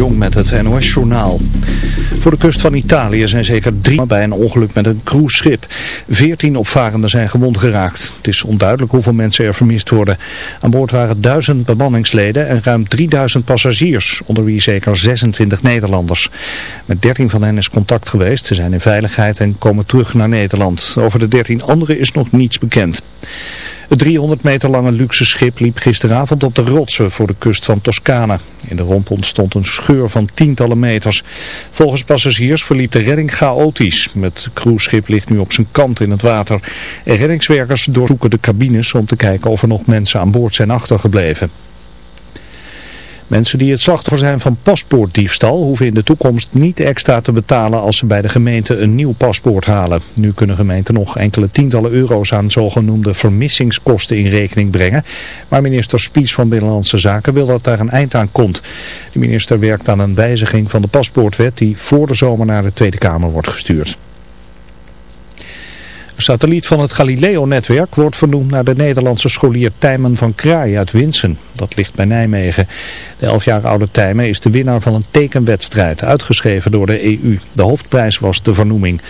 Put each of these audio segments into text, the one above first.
Jong met het NOS-journaal. Voor de kust van Italië zijn zeker drie bij een ongeluk met een cruiseschip. Veertien opvarenden zijn gewond geraakt. Het is onduidelijk hoeveel mensen er vermist worden. Aan boord waren duizend bemanningsleden en ruim 3000 passagiers, onder wie zeker 26 Nederlanders. Met 13 van hen is contact geweest. Ze zijn in veiligheid en komen terug naar Nederland. Over de 13 anderen is nog niets bekend. Het 300 meter lange luxe schip liep gisteravond op de rotsen voor de kust van Toscane. In de romp ontstond een scheur van tientallen meters. Volgens passagiers verliep de redding chaotisch. Het cruiseschip ligt nu op zijn kant in het water. En reddingswerkers doorzoeken de cabines om te kijken of er nog mensen aan boord zijn achtergebleven. Mensen die het slachtoffer zijn van paspoortdiefstal hoeven in de toekomst niet extra te betalen als ze bij de gemeente een nieuw paspoort halen. Nu kunnen gemeenten nog enkele tientallen euro's aan zogenoemde vermissingskosten in rekening brengen. Maar minister Spies van Binnenlandse Zaken wil dat daar een eind aan komt. De minister werkt aan een wijziging van de paspoortwet die voor de zomer naar de Tweede Kamer wordt gestuurd. Een satelliet van het Galileo-netwerk wordt vernoemd naar de Nederlandse scholier Tijmen van Kraai uit Winsen. Dat ligt bij Nijmegen. De elf jaar oude Tijmen is de winnaar van een tekenwedstrijd, uitgeschreven door de EU. De hoofdprijs was de vernoeming.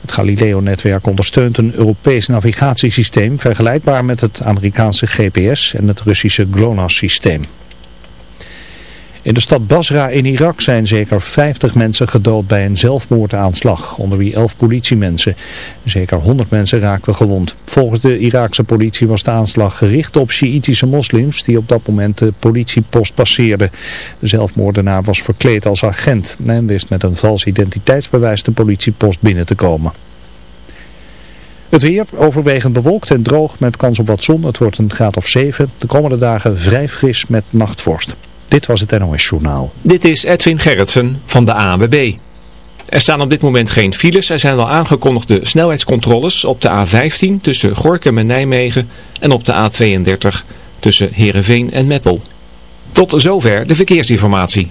Het Galileo-netwerk ondersteunt een Europees navigatiesysteem vergelijkbaar met het Amerikaanse GPS en het Russische GLONASS-systeem. In de stad Basra in Irak zijn zeker 50 mensen gedood bij een zelfmoordaanslag, onder wie 11 politiemensen. Zeker 100 mensen raakten gewond. Volgens de Iraakse politie was de aanslag gericht op Sjiitische moslims die op dat moment de politiepost passeerden. De zelfmoordenaar was verkleed als agent en wist met een vals identiteitsbewijs de politiepost binnen te komen. Het weer overwegend bewolkt en droog met kans op wat zon. Het wordt een graad of 7. De komende dagen vrij fris met nachtvorst. Dit was het NOS Journaal. Dit is Edwin Gerritsen van de ANWB. Er staan op dit moment geen files. Er zijn wel aangekondigde snelheidscontroles op de A15 tussen Gorkum en Nijmegen en op de A32 tussen Heerenveen en Meppel. Tot zover de verkeersinformatie.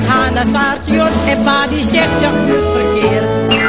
Ze gaan naar het station en pa die zegt ja.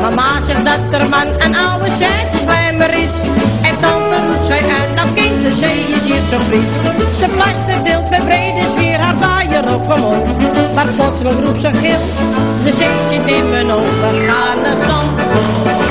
Mama zegt dat er man een oude slijmer is. En tante roept zij uit, nou kind, de zee is hier zo fris. Ze plaster deelt met brede sfeer haar vaaier op omhoog. Maar plotseling roept ze gil, de zee zit in mijn ogen. Gaan naar Zandvoort,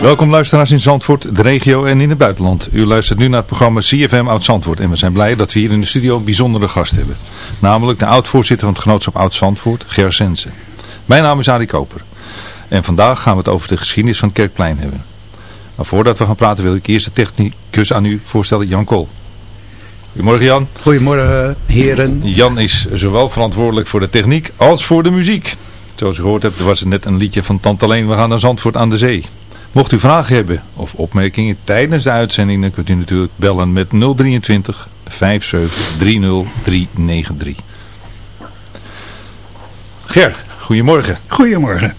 Welkom luisteraars in Zandvoort, de regio en in het buitenland. U luistert nu naar het programma CFM Oud Zandvoort en we zijn blij dat we hier in de studio een bijzondere gast hebben. Namelijk de oud-voorzitter van het genootschap Oud Zandvoort, Ger Sensen. Mijn naam is Arie Koper en vandaag gaan we het over de geschiedenis van Kerkplein hebben. Maar voordat we gaan praten wil ik eerst de technicus aan u voorstellen, Jan Kool. Goedemorgen Jan. Goedemorgen heren. Jan is zowel verantwoordelijk voor de techniek als voor de muziek. Zoals u gehoord hebt was het net een liedje van Tante Leen, we gaan naar Zandvoort aan de zee. Mocht u vragen hebben of opmerkingen tijdens de uitzending, dan kunt u natuurlijk bellen met 023 57 30 393. Ger, goedemorgen. Goedemorgen.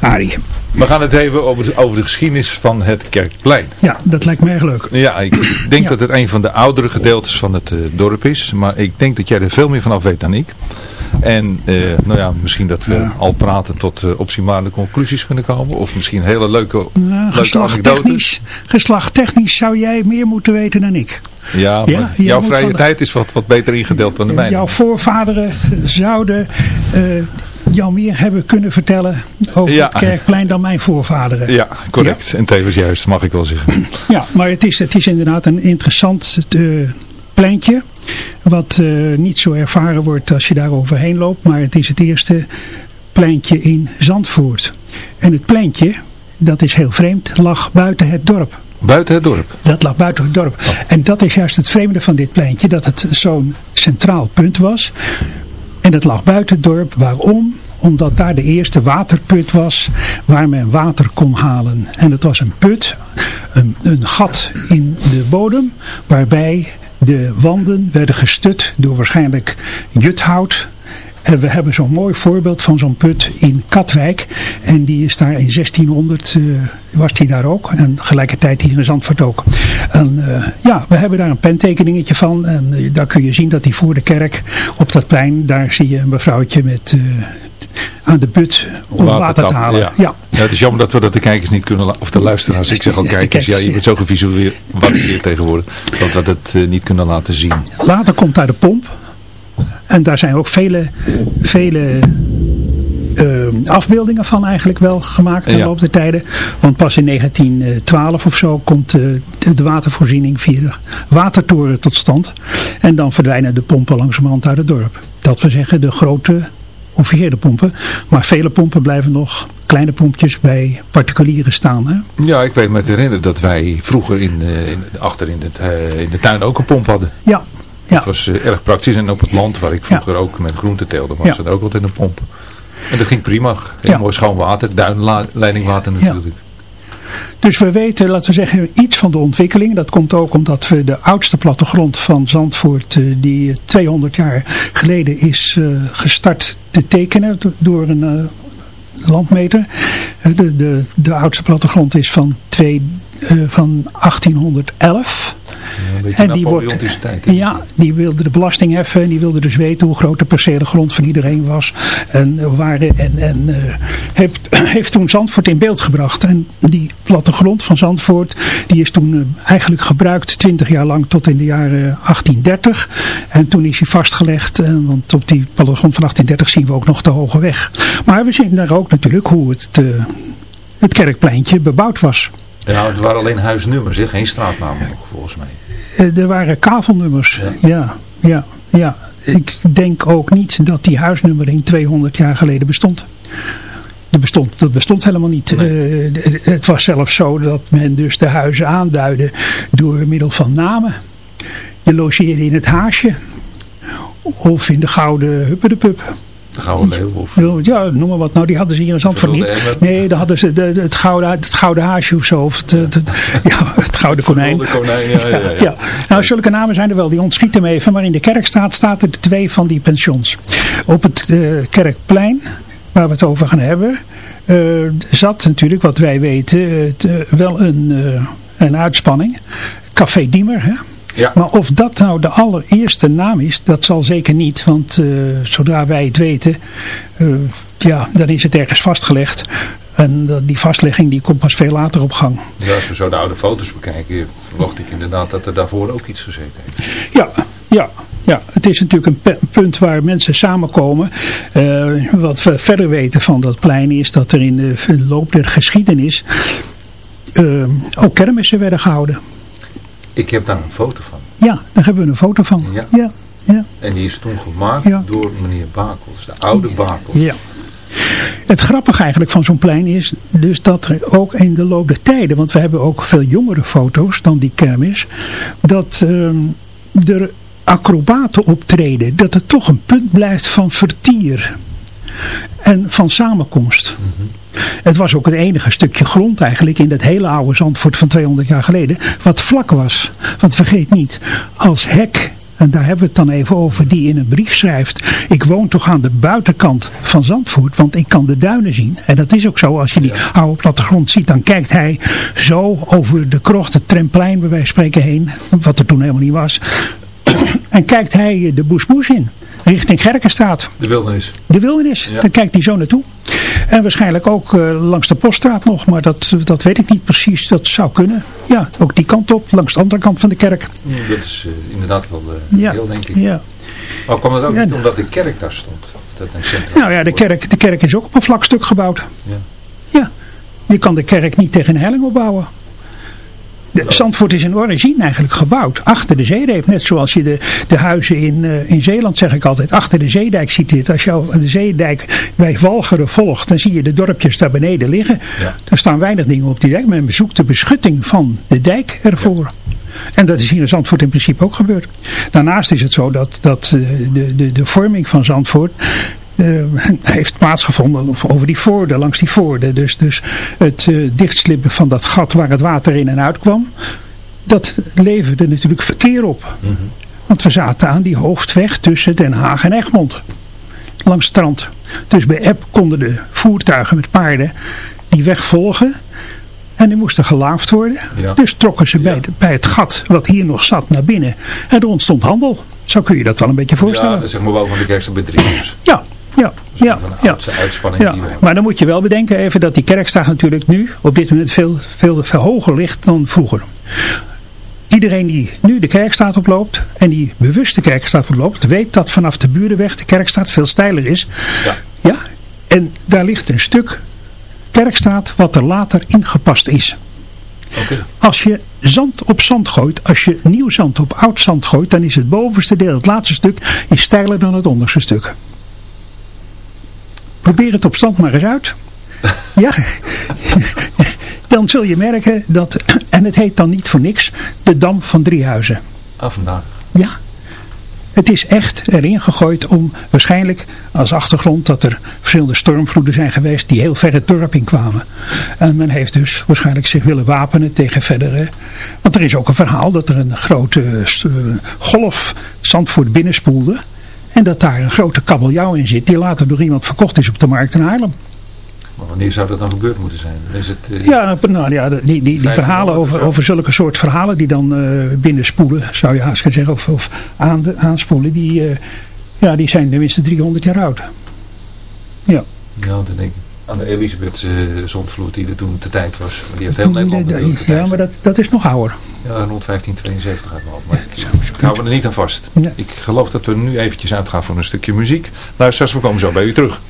Arie. We gaan het even over de, over de geschiedenis van het Kerkplein. Ja, dat lijkt me erg leuk. Ja, ik denk dat het een van de oudere gedeeltes van het uh, dorp is. Maar ik denk dat jij er veel meer van af weet dan ik. En uh, nou ja, misschien dat we al praten tot uh, optimale conclusies kunnen komen. Of misschien hele leuke, leuke anekdotes. Geslachttechnisch zou jij meer moeten weten dan ik. Ja, maar ja, jouw vrije tijd is wat, wat beter ingedeeld dan de mijne. Jouw voorvaderen zouden uh, jou meer hebben kunnen vertellen over ja. het kerkplein dan mijn voorvaderen. Ja, correct. Ja? En tevens juist, mag ik wel zeggen. Ja, maar het is, het is inderdaad een interessant uh, pleintje. Wat uh, niet zo ervaren wordt als je daar overheen loopt. Maar het is het eerste pleintje in Zandvoort. En het pleintje, dat is heel vreemd, lag buiten het dorp. Buiten het dorp? Dat lag buiten het dorp. Oh. En dat is juist het vreemde van dit pleintje. Dat het zo'n centraal punt was. En dat lag buiten het dorp. Waarom? Omdat daar de eerste waterput was waar men water kon halen. En het was een put, een, een gat in de bodem, waarbij de wanden werden gestut door waarschijnlijk juthout. En we hebben zo'n mooi voorbeeld van zo'n put in Katwijk. En die is daar in 1600, uh, was die daar ook. En gelijkertijd hier in Zandvoort ook. En uh, ja, we hebben daar een pentekeningetje van. En uh, daar kun je zien dat die voor de kerk op dat plein, daar zie je een mevrouwtje met aan de put om water, water te halen. Ja. Ja. ja. het is jammer dat we dat de kijkers niet kunnen, of de luisteraars, ik zeg al kijkers, ja, je bent zo gevisualiseerd tegenwoordig, dat we dat uh, niet kunnen laten zien. Later komt daar de pomp. En daar zijn ook vele, vele uh, afbeeldingen van eigenlijk wel gemaakt in de loop der tijden. Want pas in 1912 of zo komt uh, de, de, watervoorziening via de watertoren tot stand. En dan verdwijnen de pompen langzamerhand uit het dorp. Dat we zeggen de grote officiële pompen. Maar vele pompen blijven nog kleine pompjes bij particulieren staan. Hè? Ja, ik weet me te herinneren dat wij vroeger in, uh, in, achter in, het, uh, in de tuin ook een pomp hadden. Ja. Dat was uh, erg praktisch. En op het land waar ik vroeger ja. ook met groenten teelde, was ja. er ook altijd een pomp. En dat ging prima. Heel ja. mooi schoon water, duinleidingwater natuurlijk. Dus we weten, laten we zeggen, iets van de ontwikkeling. Dat komt ook omdat we de oudste plattegrond van Zandvoort, die 200 jaar geleden is gestart te tekenen door een landmeter. De, de, de oudste plattegrond is van, twee, van 1811. Ja, en die wordt, tijd, ja, die wilde de belasting heffen en die wilde dus weten hoe groot de percelen grond van iedereen was. En, waar, en, en uh, heeft, heeft toen Zandvoort in beeld gebracht. En die plattegrond van Zandvoort, die is toen uh, eigenlijk gebruikt 20 jaar lang tot in de jaren 1830. En toen is hij vastgelegd, uh, want op die plattegrond van 1830 zien we ook nog de Hoge Weg. Maar we zien daar ook natuurlijk hoe het, het kerkpleintje bebouwd was. Ja, het waren alleen huisnummers, geen straatnamen volgens mij. Er waren kavelnummers, ja. ja, ja, ja. Ik denk ook niet dat die huisnummering 200 jaar geleden bestond. Dat bestond, dat bestond helemaal niet. Nee. Uh, het was zelfs zo dat men dus de huizen aanduidde door middel van namen. Je logeerde in het haasje. Of in de gouden huppedepub. De Gouden Leeuw? Of... Ja, noem maar wat. Nou, die hadden ze hier in Zandvoort niet. Nee, dan hadden ze de, de, het, gouden, het gouden haasje of zo. Of het, ja, het gouden konijn. Het konijn, ja, ja, ja, ja. Nou, zulke namen zijn er wel. Die ontschieten me even. Maar in de kerkstraat staat er twee van die pensions. Op het uh, kerkplein, waar we het over gaan hebben, uh, zat natuurlijk, wat wij weten, uh, wel een, een uitspanning. Café Diemer, hè? Ja. Maar of dat nou de allereerste naam is, dat zal zeker niet. Want uh, zodra wij het weten, uh, ja, dan is het ergens vastgelegd. En uh, die vastlegging die komt pas veel later op gang. Ja, als we zo de oude foto's bekijken, verwacht ik inderdaad dat er daarvoor ook iets gezeten heeft. Ja, ja. Ja, het is natuurlijk een punt waar mensen samenkomen. wat we verder weten van dat plein is dat er in de loop der geschiedenis eh, ook kermissen werden gehouden. Ik heb daar een foto van. Ja, daar hebben we een foto van. Ja. ja, ja. En die is toen gemaakt Ja. door meneer Bakels, de oude Bakels. Ja. Het grappige eigenlijk van zo'n plein is dus dat er ook in de loop der tijden, want we hebben ook veel jongere foto's dan die kermis, dat ehm, er acrobaten optreden, dat het toch een punt blijft van vertier en van samenkomst. Het was ook het enige stukje grond eigenlijk in dat hele oude Zandvoort van 200 jaar geleden, wat vlak was. Want vergeet niet, als hek en daar hebben we het dan even over, die in een brief schrijft. Ik woon toch aan de buitenkant van Zandvoort, want ik kan de duinen zien. En dat is ook zo, als je die oude plattegrond ziet, dan kijkt hij zo over de krocht, het tremplein bij wijze van spreken heen, wat er toen helemaal niet was. En kijkt hij de Boesboes in, richting Gerkenstraat. De wildernis. De wildernis, Ja. daar kijkt hij zo naartoe. En waarschijnlijk ook eh, langs de poststraat nog, maar dat, dat weet ik niet precies. Dat zou kunnen. Ja, ook die kant op, langs de andere kant van de kerk. Dat is eh, inderdaad wel eh, Ja, heel, denk ik. ja. Maar kwam het ook niet omdat de kerk daar stond? Dat Nou ja, de kerk, de kerk is ook op een vlak stuk gebouwd. Ja. Ja, je kan de kerk niet tegen een helling opbouwen. De, Zandvoort is in origine eigenlijk gebouwd achter de zeereep. Net zoals je de, de huizen in, eh, in Zeeland, zeg ik altijd, achter de zeedijk ziet dit. Als je de zeedijk bij Walcheren volgt, dan zie je de dorpjes daar beneden liggen. Ja. Er staan weinig dingen op die dijk. Men bezoekt de beschutting van de dijk ervoor. En dat is hier in Zandvoort in principe ook gebeurd. Daarnaast is het zo dat, dat eh, de, de, de vorming van Zandvoort eh, heeft plaatsgevonden over die voorden, langs die voorden. Dus, dus het eh, dichtslippen van dat gat waar het water in en uit kwam, dat leverde natuurlijk verkeer op. Want we zaten aan die hoofdweg tussen Den Haag en Egmond. Langs het strand. Dus bij Eb konden de voertuigen met paarden die weg volgen. En die moesten gelaafd worden. Ja. Dus trokken ze bij, de- bij het gat wat hier nog zat naar binnen. En er ontstond handel. Zo kun je dat wel een beetje Ja, voorstellen. dat zeg maar boven de kerk staat bij drie uur. Ja, ja, ja. Ja. Ja, die we maar dan moet je wel bedenken even dat die kerkstraat natuurlijk nu op dit moment veel, veel, veel hoger ligt dan vroeger. Iedereen die nu de kerkstraat oploopt en die bewust de kerkstraat oploopt, weet dat vanaf de Burenweg de kerkstraat veel steiler is. Ja. Ja, en daar ligt een stuk kerkstraat wat er later ingepast is. Oké. Als je zand op zand gooit, als je nieuw zand op oud zand gooit, dan is het bovenste deel, het laatste stuk, is steiler dan het onderste stuk. Probeer het op stand maar eens uit. Ja. Dan zul je merken dat, en het heet dan niet voor niks, de Dam van Driehuizen. Ah, vandaag. Ja. Het is echt erin gegooid om waarschijnlijk als achtergrond dat er verschillende stormvloeden zijn geweest die heel ver het dorp in kwamen. En men heeft dus waarschijnlijk zich willen wapenen tegen verdere. Want er is ook een verhaal dat er een grote eh, golf Zandvoort binnenspoelde. En dat daar een grote kabeljauw in zit die later door iemand verkocht is op de markt in Haarlem. Maar wanneer zou dat dan gebeurd moeten zijn? Is het, eh, Ja, nou, ja die, die, die verhalen over, over zulke soort verhalen die dan eh, binnenspoelen, zou je haast kunnen zeggen, of, of aan de, aanspoelen, die, eh, ja, die zijn tenminste 300 jaar oud. Ja. Ja, dan denk ik aan de Elisabethse zondvloed die er toen te tijd was. Maar die heeft heel Nederland natuurlijk ja, maar dat, dat is nog ouder. Ja, rond 1572 uit mijn hoofd. Maar ik, ik hou me er niet aan vast. Ja. Ik geloof dat we nu eventjes uitgaan voor een stukje muziek. Luisteraars, we komen zo bij u terug.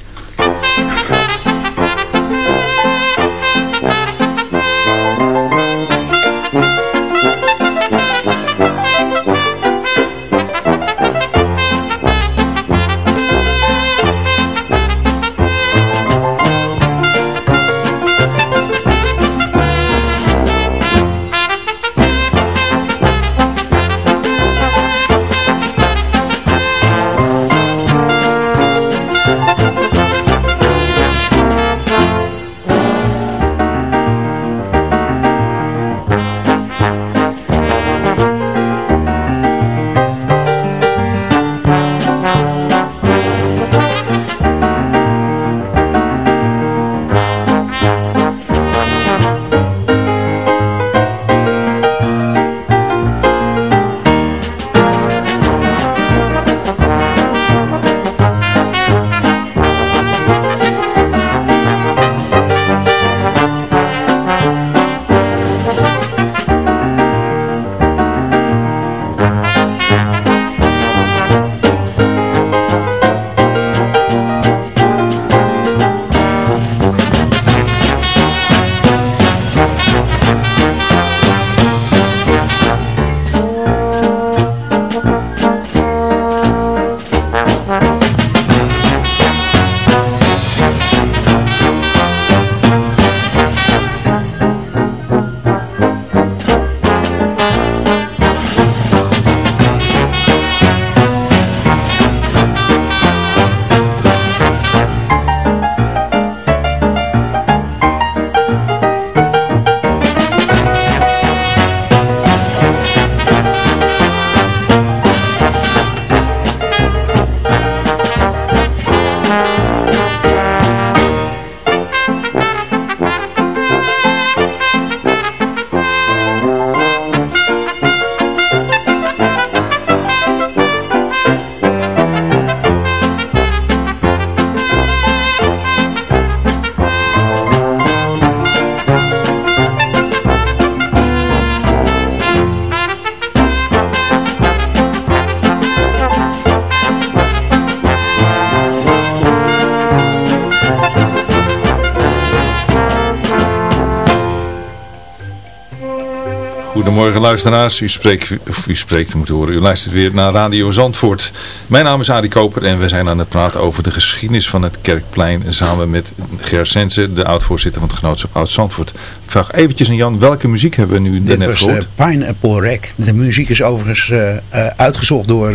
Luisteraars, u spreekt, of u spreekt, moet horen, u luistert weer naar Radio Zandvoort. Mijn naam is Adi Koper en we zijn aan het praten over de geschiedenis van het Kerkplein samen met Ger Sense, de oud-voorzitter van het genootschap Oud-Zandvoort. Ik vraag eventjes aan Jan, welke muziek hebben we nu Dit net was gehoord? eh, Pineapple Rack. De muziek is overigens eh, eh, uitgezocht door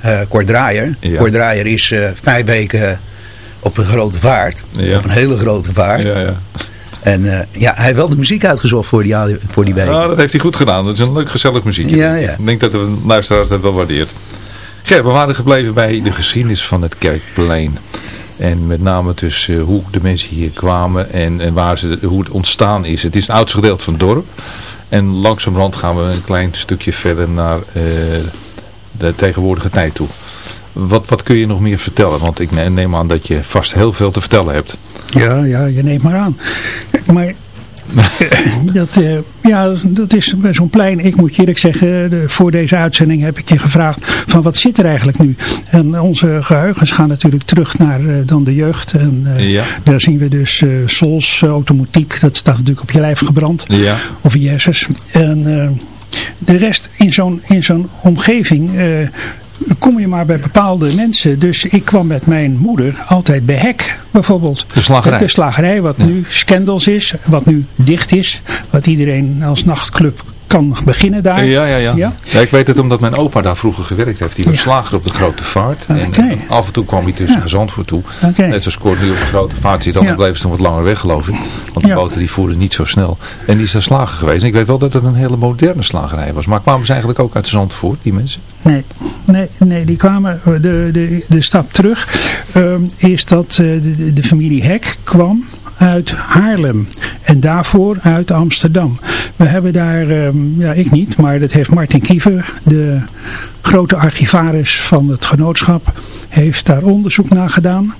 eh, Cor Draaier. Ja. Cor Draaier is vijf weken op een grote vaart. Ja. Op een hele grote vaart. Ja, ja. En eh, ja, hij heeft wel de muziek uitgezocht voor die, voor die week. Ah, dat heeft hij goed gedaan. Dat is een leuk gezellig muziekje. Ja, ja. Ik denk dat de luisteraars dat wel waardeert. Ger, we waren gebleven bij de geschiedenis van het Kerkplein. En met name dus eh, hoe de mensen hier kwamen en, en waar ze, hoe het ontstaan is. Het is het oudste gedeelte van het dorp. En langzamerhand gaan we een klein stukje verder naar eh, de tegenwoordige tijd toe. Wat, wat kun je nog meer vertellen? Want ik ne- neem aan dat je vast heel veel te vertellen hebt. Ja, ja, je neemt maar aan. Maar dat, eh, ja, dat is bij zo'n plein. Ik moet je eerlijk zeggen, de, voor deze uitzending heb ik je gevraagd van wat zit er eigenlijk nu? En onze geheugens gaan natuurlijk terug naar eh, dan de jeugd. En eh, Ja. daar zien we dus Sols, automotiek, dat staat natuurlijk op je lijf gebrand. Ja. Of IS's. En de rest in zo'n in zo'n omgeving kom je maar bij bepaalde mensen. Dus ik kwam met mijn moeder altijd bij Hek bijvoorbeeld. De slagerij. De slagerij, wat nu Scandals is, wat nu dicht is. Wat iedereen als nachtclub kan beginnen daar. Ja, ja, ja, Ja? ja. ik weet het omdat mijn opa daar vroeger gewerkt heeft. Die was Ja. slager op de Grote Vaart. En eh, af en toe kwam hij tussen Ja. naar Zandvoort toe. Net zoals Cor nu op de Grote Vaart zit. Dan bleef ze nog wat langer weg geloof ik. Want de boten die voeren niet zo snel. En die is daar slager geweest. En ik weet wel dat het een hele moderne slagerij was. Maar kwamen ze eigenlijk ook uit Zandvoort, die mensen? Nee, nee, nee, die kwamen, de, de, de stap terug ehm, is dat eh, de, de, de familie Hek kwam uit Haarlem en daarvoor uit Amsterdam. We hebben daar, ehm, ja ik niet, maar dat heeft Martin Kiever, de grote archivaris van het genootschap, heeft daar onderzoek naar gedaan.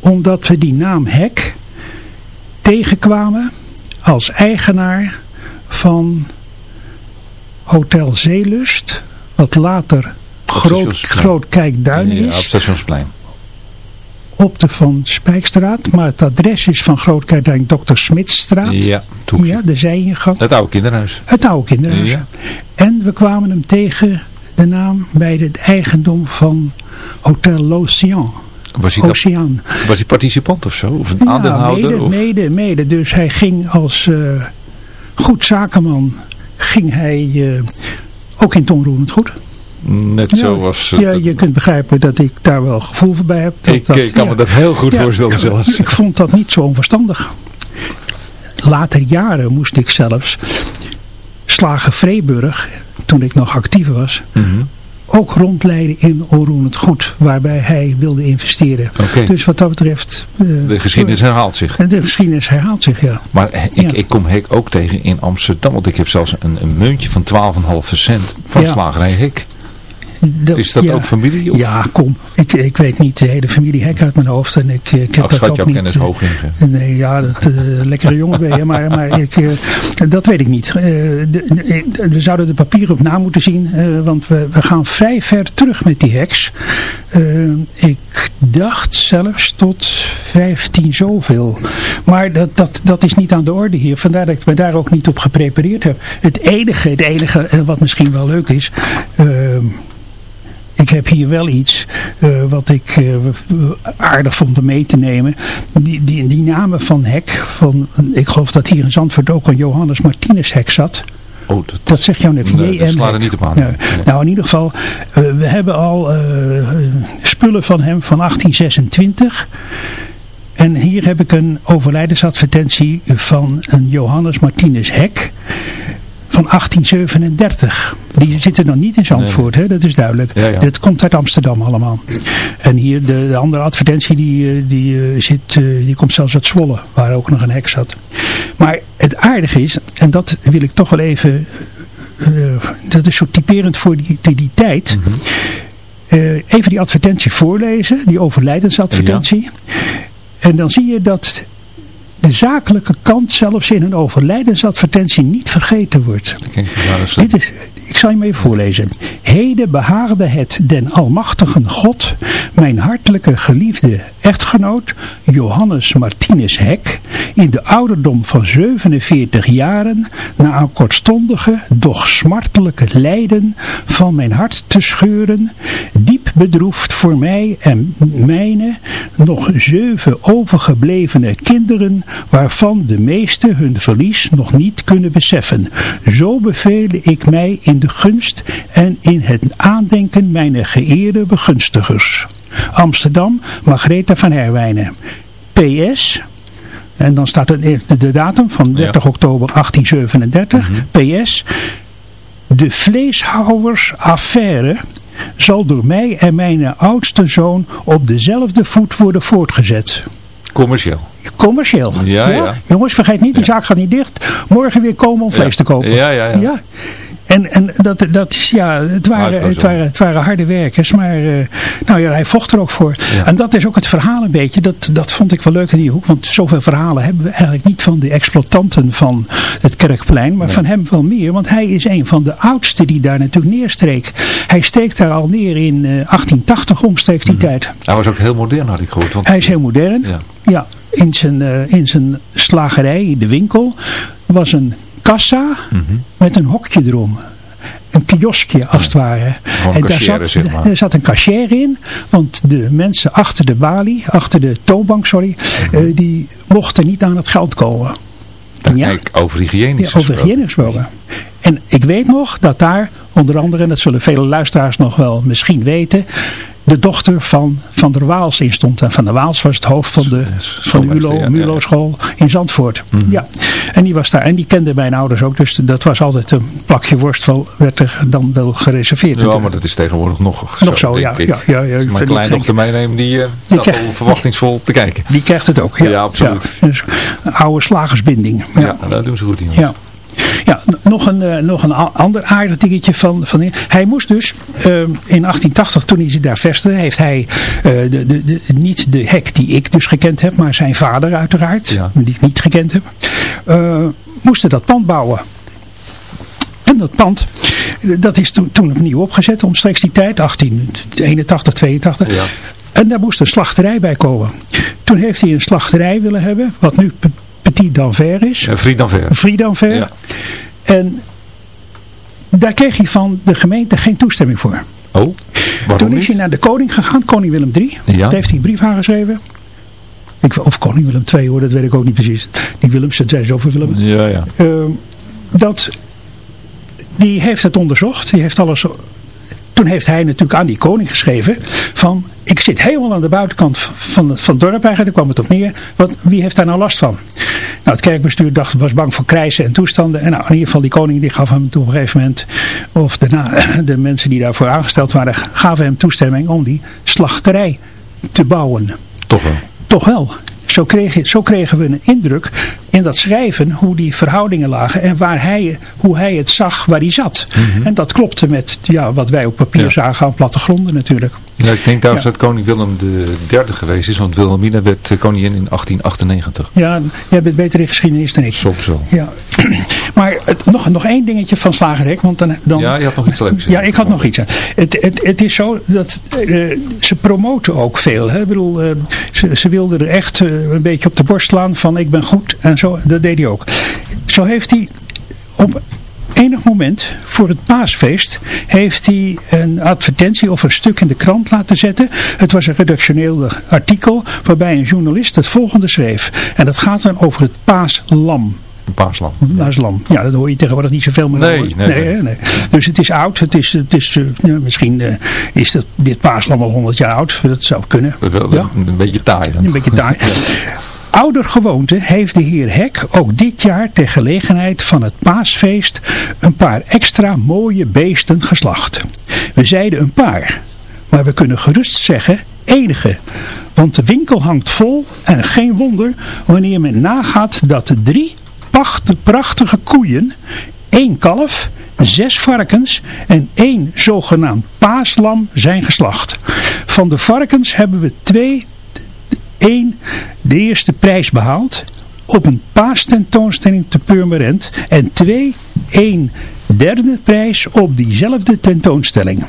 Omdat we die naam Hek tegenkwamen als eigenaar van Hotel Zeelust, wat later Groot, groot Kijkduin ja, op is, Stationsplein. op de Van Spijkstraat. Maar het adres is van Groot Kijkduin Dr. Smitsstraat. Ja, Toekje. Ja, de zijingang. Het oude kinderhuis. Het oude kinderhuis. Ja. En we kwamen hem tegen de naam bij het eigendom van Hotel L'Océan. Was hij, dat- was hij participant of zo? Of een aandeelhouder? mede, of? mede, mede. Dus hij ging als eh, goed zakenman, ging hij eh, ook in Tonroerend goed. Net Ja, zoals... eh, ja, dat- je kunt begrijpen dat ik daar wel gevoel voor bij heb. Dat, ik, dat- ik kan ja. me dat heel goed Ja, voorstellen zelfs. Ik vond dat niet zo onverstandig. Later jaren moest ik zelfs Slagen Vreeburg, toen ik nog actief was, Mhm. Ook rondleiden in onroerend goed, waarbij hij wilde investeren. Dus wat dat betreft... eh, De geschiedenis herhaalt zich. De geschiedenis herhaalt zich, ja. Maar ik, Ja. ik kom Hek ook tegen in Amsterdam. Want ik heb zelfs een, een muntje van 12,5 cent van Ja. slagerij Hek. Dat- Is dat ja. ook familie? Of? Ja, kom. Ik, ik weet niet de hele familie Hek uit mijn hoofd. En ik, ik heb Ach, dat ook niet. hoog in. Nee, ja, dat eh, lekkere jongen ben je, maar, maar ik, eh, dat weet ik niet. Eh, de- de- we zouden de papieren op na moeten zien, want we, we gaan vrij ver terug met die heks. Ik dacht zelfs tot 15 zoveel. Maar dat, dat, dat is niet aan de orde hier, vandaar dat ik me daar ook niet op geprepareerd heb. Het enige, het enige wat misschien wel leuk is... ik heb hier wel iets eh, wat ik eh, aardig vond om mee te nemen. Die, die, die namen van hek. Van, ik geloof dat hier in Zandvoort ook een Johannes Martinus hek zat. Oh, dat, Dat zegt jou net. Nee, dat slaat er niet op aan. Nee. Nee. Nou, in ieder geval, eh, we hebben al spullen van hem van 1826. En hier heb ik een overlijdensadvertentie van een Johannes Martinus Hek van 1837. Die zitten nog niet in Zandvoort, hè? dat is duidelijk. Ja, ja. Dat komt uit Amsterdam allemaal. En hier, de, de andere advertentie, die, eh, die, eh, zit, eh, die komt zelfs uit Zwolle, waar ook nog een hek zat. Maar het aardige is, en dat wil ik toch wel even, dat is zo typerend voor die, die, die tijd. Mhm. Even die advertentie voorlezen, die overlijdensadvertentie. En dan zie je dat de zakelijke kant zelfs in een overlijdensadvertentie niet vergeten wordt. Ik Dit is, Ik zal je hem even voorlezen. Heden behaagde het den almachtige God, mijn hartelijke geliefde echtgenoot Johannes Martinus Hek, in de ouderdom van 47 jaren, na een kortstondige, doch smartelijke lijden van mijn hart te scheuren, diep bedroefd voor mij en mijne nog zeven overgeblevene kinderen, waarvan de meeste hun verlies nog niet kunnen beseffen. Zo bevele ik mij in de gunst en in het aandenken mijn geëerde begunstigers. Amsterdam, Margaretha van Herwijnen. PS, en dan staat er de datum van 30 oktober 1837. PS, de vleeshouwersaffaire zal door mij en mijn oudste zoon op dezelfde voet worden voortgezet. Commercieel. Commercieel. Ja, ja. Jongens, vergeet niet, die zaak gaat niet dicht. Morgen weer komen om vlees te kopen. Ja, ja, ja. En, en dat, dat ja, het waren, het, waren, het waren harde werkers, maar uh, nou ja, hij vocht er ook voor. En dat is ook het verhaal een beetje, dat, dat vond ik wel leuk in die hoek, want zoveel verhalen hebben we eigenlijk niet van de exploitanten van het Kerkplein, maar van hem wel meer, want hij is een van de oudste die daar natuurlijk neerstreek. Hij steekt daar al neer in uh, 1880 omstreeks die tijd. Hij was ook heel modern, had ik gehoord. Want... Hij is heel modern, ja. ja in, zijn, uh, in zijn slagerij, in de winkel, was een kassa met een hokje erom. Een kioskje als het ware. Gewoon en daar zat, zeg maar. zat een cashier in. Want de mensen achter de balie, achter de toonbank, sorry, Mhm. eh, die mochten niet aan het geld komen. Ja, Kijk, over hygiëne ja, over hygiëne gesproken. En ik weet nog dat daar, onder andere, en dat zullen vele luisteraars nog wel misschien weten, de dochter van Van der Waals in stond. En Van der Waals was het hoofd van de, van Mulo, ja, Mulo. Mhm. school in Zandvoort. Ja. En die was daar. En die kende mijn ouders ook. Dus dat was altijd een plakje worst wel, werd er dan wel gereserveerd. Ja, maar dat is tegenwoordig nog Nog zo, ja, ja, ja, ja, Als mijn kleindochter meenemen, die uh, Die staat krijgt- wel verwachtingsvol te kijken. Die krijgt het ook. Ja, Ja, absoluut. Dus een oude slagersbinding. Ja, daar doen ze goed in. Ja. Ja, nog een, eh, nog een ander aardig dingetje van, van hij moest dus eh, in 1880 toen hij zich daar vestigde heeft hij eh, de, de, de, niet de hek die ik dus gekend heb maar zijn vader uiteraard Ja. die ik niet gekend heb eh, moesten dat pand bouwen en dat pand dat is toen, toen opnieuw opgezet omstreeks die tijd 1881, 82 Ja. en daar moest een slachterij bij komen toen heeft hij een slachterij willen hebben wat nu Petit d'Anvers is Ja, Fried dan ver. Friedanver. Ja. En daar kreeg hij van de gemeente geen toestemming voor. Oh, waarom Toen is niet? hij naar de koning gegaan, koning Willem III. Ja. Daar heeft hij een brief aangeschreven. Ik, of koning Willem II hoor, dat weet ik ook niet precies. Die Willems, het zijn zoveel Willem. Ja, ja. Ehm, dat, die heeft het onderzocht. Die heeft alles... Toen heeft hij natuurlijk aan die koning geschreven van... Ik zit helemaal aan de buitenkant van het, van het dorp eigenlijk. Daar kwam het op neer. Wat, wie heeft daar nou last van? Nou, het kerkbestuur dacht, was bang voor krijzen en toestanden. En nou, in ieder geval die koning die gaf hem toen op een gegeven moment... Of daarna, de mensen die daarvoor aangesteld waren... gaven hem toestemming om die slachterij te bouwen. Toch wel. Toch wel. Zo, kreeg, zo kregen we een indruk in dat schrijven hoe die verhoudingen lagen en waar hij, hoe hij het zag waar hij zat. En dat klopte met ja, wat wij op papier Mhm. Ja. zagen aan plattegronden natuurlijk. Ja, ik denk trouwens Ja. dat koning Willem de derde geweest is, want Wilhelmina werd koningin in 1898. Ja, jij bent beter in geschiedenis dan ik. Soms wel. Ja. Maar het, nog, nog één dingetje van Slagerhek. Want dan, dan, Ja, je had nog iets leuks. Ja, ik had nog iets. Het, het, het is zo dat eh, ze promoten ook veel. Hè? Ik bedoel, eh, ze, ze wilden er echt eh, een beetje op de borst slaan van ik ben goed en zo. Dat deed hij ook. Zo heeft hij op enig moment voor het paasfeest heeft hij een advertentie of een stuk in de krant laten zetten. Het was een redactioneel artikel waarbij een journalist het volgende schreef. En dat gaat dan over het paaslam. Paaslam. Paaslam. Ja, dat hoor je tegenwoordig niet zoveel meer Nee, nee, nee. Dus het is oud. Het is, het is, eh, ja, misschien eh, is dat, dit paaslam al 100 jaar oud. Dat zou kunnen. Dat is wel Ja. een, beetje taai dan. Een beetje taai. Ouder gewoonte heeft de heer Hek ook dit jaar ter gelegenheid van het paasfeest een paar extra mooie beesten geslacht. We zeiden een paar, maar we kunnen gerust zeggen enige. Want de winkel hangt vol en geen wonder wanneer men nagaat dat de drie prachtige koeien, één kalf, zes varkens en één zogenaamd paaslam zijn geslacht. Van de varkens hebben we twee 1 de eerste prijs behaald op een paastentoonstelling te Purmerend. En 2 1 Derde prijs op diezelfde tentoonstelling.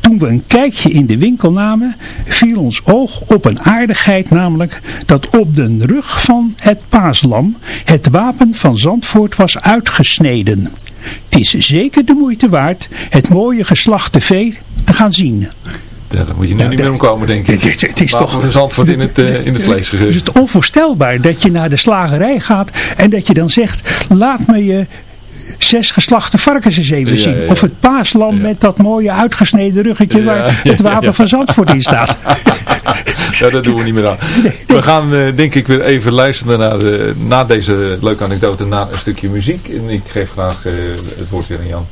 Toen we een kijkje in de winkel namen, viel ons oog op een aardigheid, namelijk dat op de rug van het paaslam het wapen van Zandvoort was uitgesneden. Het is zeker de moeite waard het mooie geslachte vee te gaan zien. Ja, moet je nu Nou, niet meer omkomen, denk ik. Het is- het is Wapen toch- Zandvoort in het, eh, in het vlees Het is het onvoorstelbaar dat je naar de slagerij gaat en dat je dan zegt, laat me je zes geslachte varkens eens even Ja, zien. ja. Of het paaslam met dat mooie uitgesneden ruggetje waar het wapen van Zandvoort in staat. Ja, dat doen we niet meer aan. We gaan eh, denk ik weer even luisteren naar de, na deze leuke anekdote naar een stukje muziek. En ik geef graag eh, het woord weer aan Jan.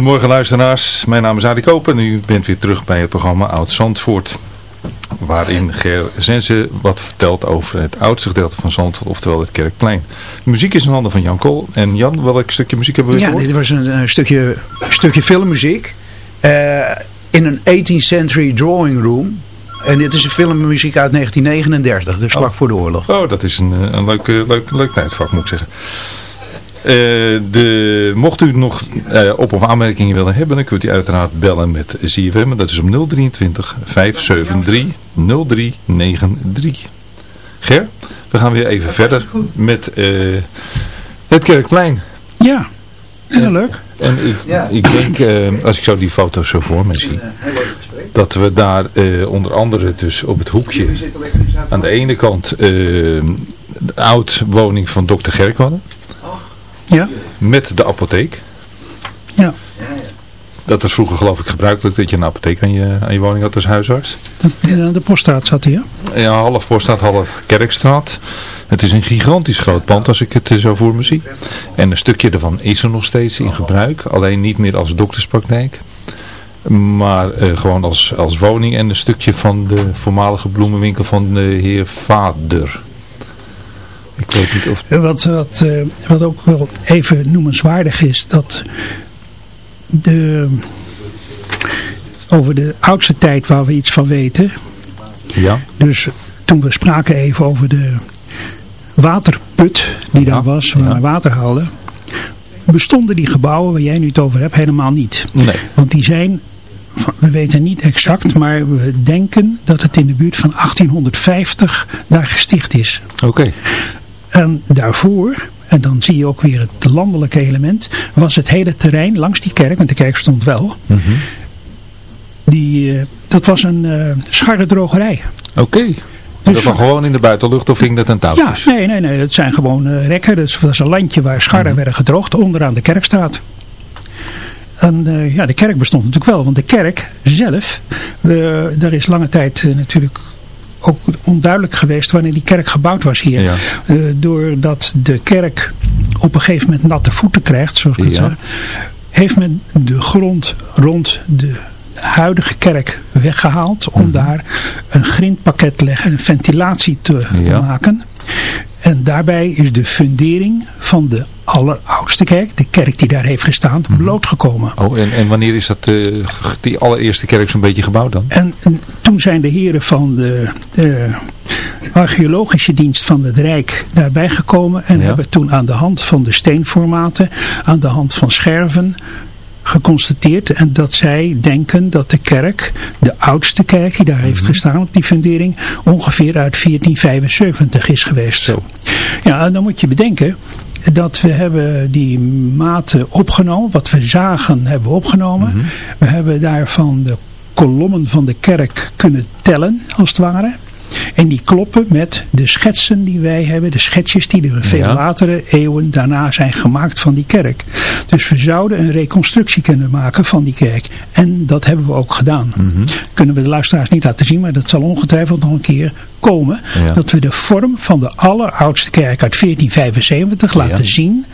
Goedemorgen luisteraars, mijn naam is Adi Koper en u bent weer terug bij het programma Oud Zandvoort. Waarin Ger Zense wat vertelt over het oudste gedeelte van Zandvoort, oftewel het Kerkplein. De muziek is in handen van Jan Kool. En Jan, welk stukje muziek hebben we Ja, gehoord? dit was een, stukje, stukje filmmuziek. eh, in een 18th century drawing room. En dit is een filmmuziek uit 1939, dus vlak voor de oorlog. Oh, dat is een, eh, een leuk, leuk, leuk tijdvak moet ik zeggen. Eh, de, mocht u nog eh, op- of aanmerkingen willen hebben, dan kunt u uiteraard bellen met ZFM. Dat is om 023 573 0393. Ger, we gaan weer even verder met eh, het Kerkplein. Ja, heel leuk. En ik, ik denk, eh, als ik zo die foto's zo voor me zie, dat we daar eh, onder andere dus op het hoekje aan de ene kant de oud woning van dokter Gerk hadden. Ja. Met de apotheek. Ja. Dat was vroeger geloof ik gebruikelijk dat je een apotheek aan je, aan je woning had als huisarts. Ja, de poststraat zat hier. Ja, half Poststraat, half Kerkstraat. Het is een gigantisch groot pand als ik het eh, zo voor me zie. En een stukje ervan is er nog steeds in gebruik. Alleen niet meer als dokterspraktijk. Maar eh, gewoon als, als woning en een stukje van de voormalige bloemenwinkel van de heer Vader. Ik weet niet of... Wat, wat, eh, wat ook wel even noemenswaardig is, dat de, over de oudste tijd waar we iets van weten, Ja, dus toen we spraken even over de waterput die daar was, waar ja. we water haalden. bestonden die gebouwen waar jij nu het over hebt helemaal niet. Nee. Want die zijn, we weten niet exact, maar we denken dat het in de buurt van 1850 daar gesticht is. Oké. En daarvoor, en dan zie je ook weer het landelijke element, was het hele terrein langs die kerk, want de kerk stond wel, Mhm. die, eh, dat was een uh, scharredrogerij. Oké. dat was gewoon in de buitenlucht of ging dat een Ja, touwtjes? nee, nee, nee, dat zijn gewoon eh, rekken. Dat was een landje waar scharren werden gedroogd onderaan de kerkstraat. En eh, ja, de kerk bestond natuurlijk wel, want de kerk zelf, eh, daar is lange tijd eh, natuurlijk ook onduidelijk geweest wanneer die kerk gebouwd was hier. Ja. Eh, doordat de kerk op een gegeven moment natte voeten krijgt, zoals ik het Ja. zeg, heeft men de grond rond de huidige kerk weggehaald om Mhm. daar een grindpakket te leggen, een ventilatie te Ja. maken. En daarbij is de fundering van de alleroudste kerk, de kerk die daar heeft gestaan, Mhm. blootgekomen. Oh, en, en wanneer is dat, eh, die allereerste kerk zo'n beetje gebouwd dan? En, en toen zijn de heren van de, de archeologische dienst van het Rijk daarbij gekomen en Ja. hebben toen aan de hand van de steenformaten, aan de hand van scherven geconstateerd en dat zij denken dat de kerk, de oudste kerk die daar Mhm. heeft gestaan op die fundering, ongeveer uit 1475 is geweest. Zo. Ja, en dan moet je bedenken dat we hebben die maten opgenomen, wat we zagen hebben we opgenomen. Mhm. We hebben daarvan de kolommen van de kerk kunnen tellen, als het ware. En die kloppen met de schetsen die wij hebben, de schetsjes die er veel Ja. latere eeuwen daarna zijn gemaakt van die kerk. Dus we zouden een reconstructie kunnen maken van die kerk. En dat hebben we ook gedaan. Mhm. Kunnen we de luisteraars niet laten zien, maar dat zal ongetwijfeld nog een keer komen. Ja. Dat we de vorm van de alleroudste kerk uit 1475 laten Ja. zien.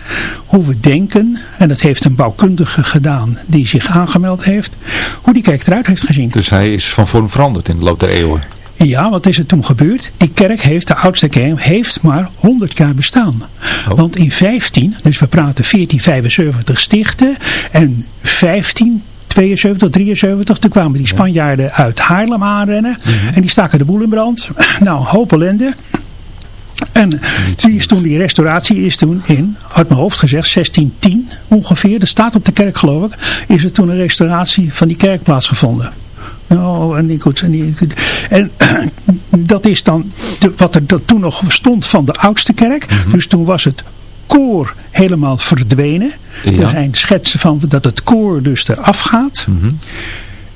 Hoe we denken, en dat heeft een bouwkundige gedaan die zich aangemeld heeft. Hoe die kerk eruit heeft gezien. Dus hij is van vorm veranderd in de loop der eeuwen. Ja, wat is er toen gebeurd? Die kerk heeft, de oudste kerk, heeft maar 100 jaar bestaan. Oh. Want in 15, dus we praten 1475 stichten en 1572, 73, toen kwamen die Spanjaarden uit Haarlem aanrennen en die staken de boel in brand. Nou, een hoop ellende. En die, is toen, die restauratie is toen in, uit mijn hoofd gezegd, 1610 ongeveer, dat staat op de kerk geloof ik, is er toen een restauratie van die kerk plaatsgevonden. Nou, en, goed, en, en dat is dan de, wat er dat toen nog stond van de oudste kerk. Dus toen was het koor helemaal verdwenen. Ja. Er zijn schetsen van dat het koor dus eraf gaat. Mhm.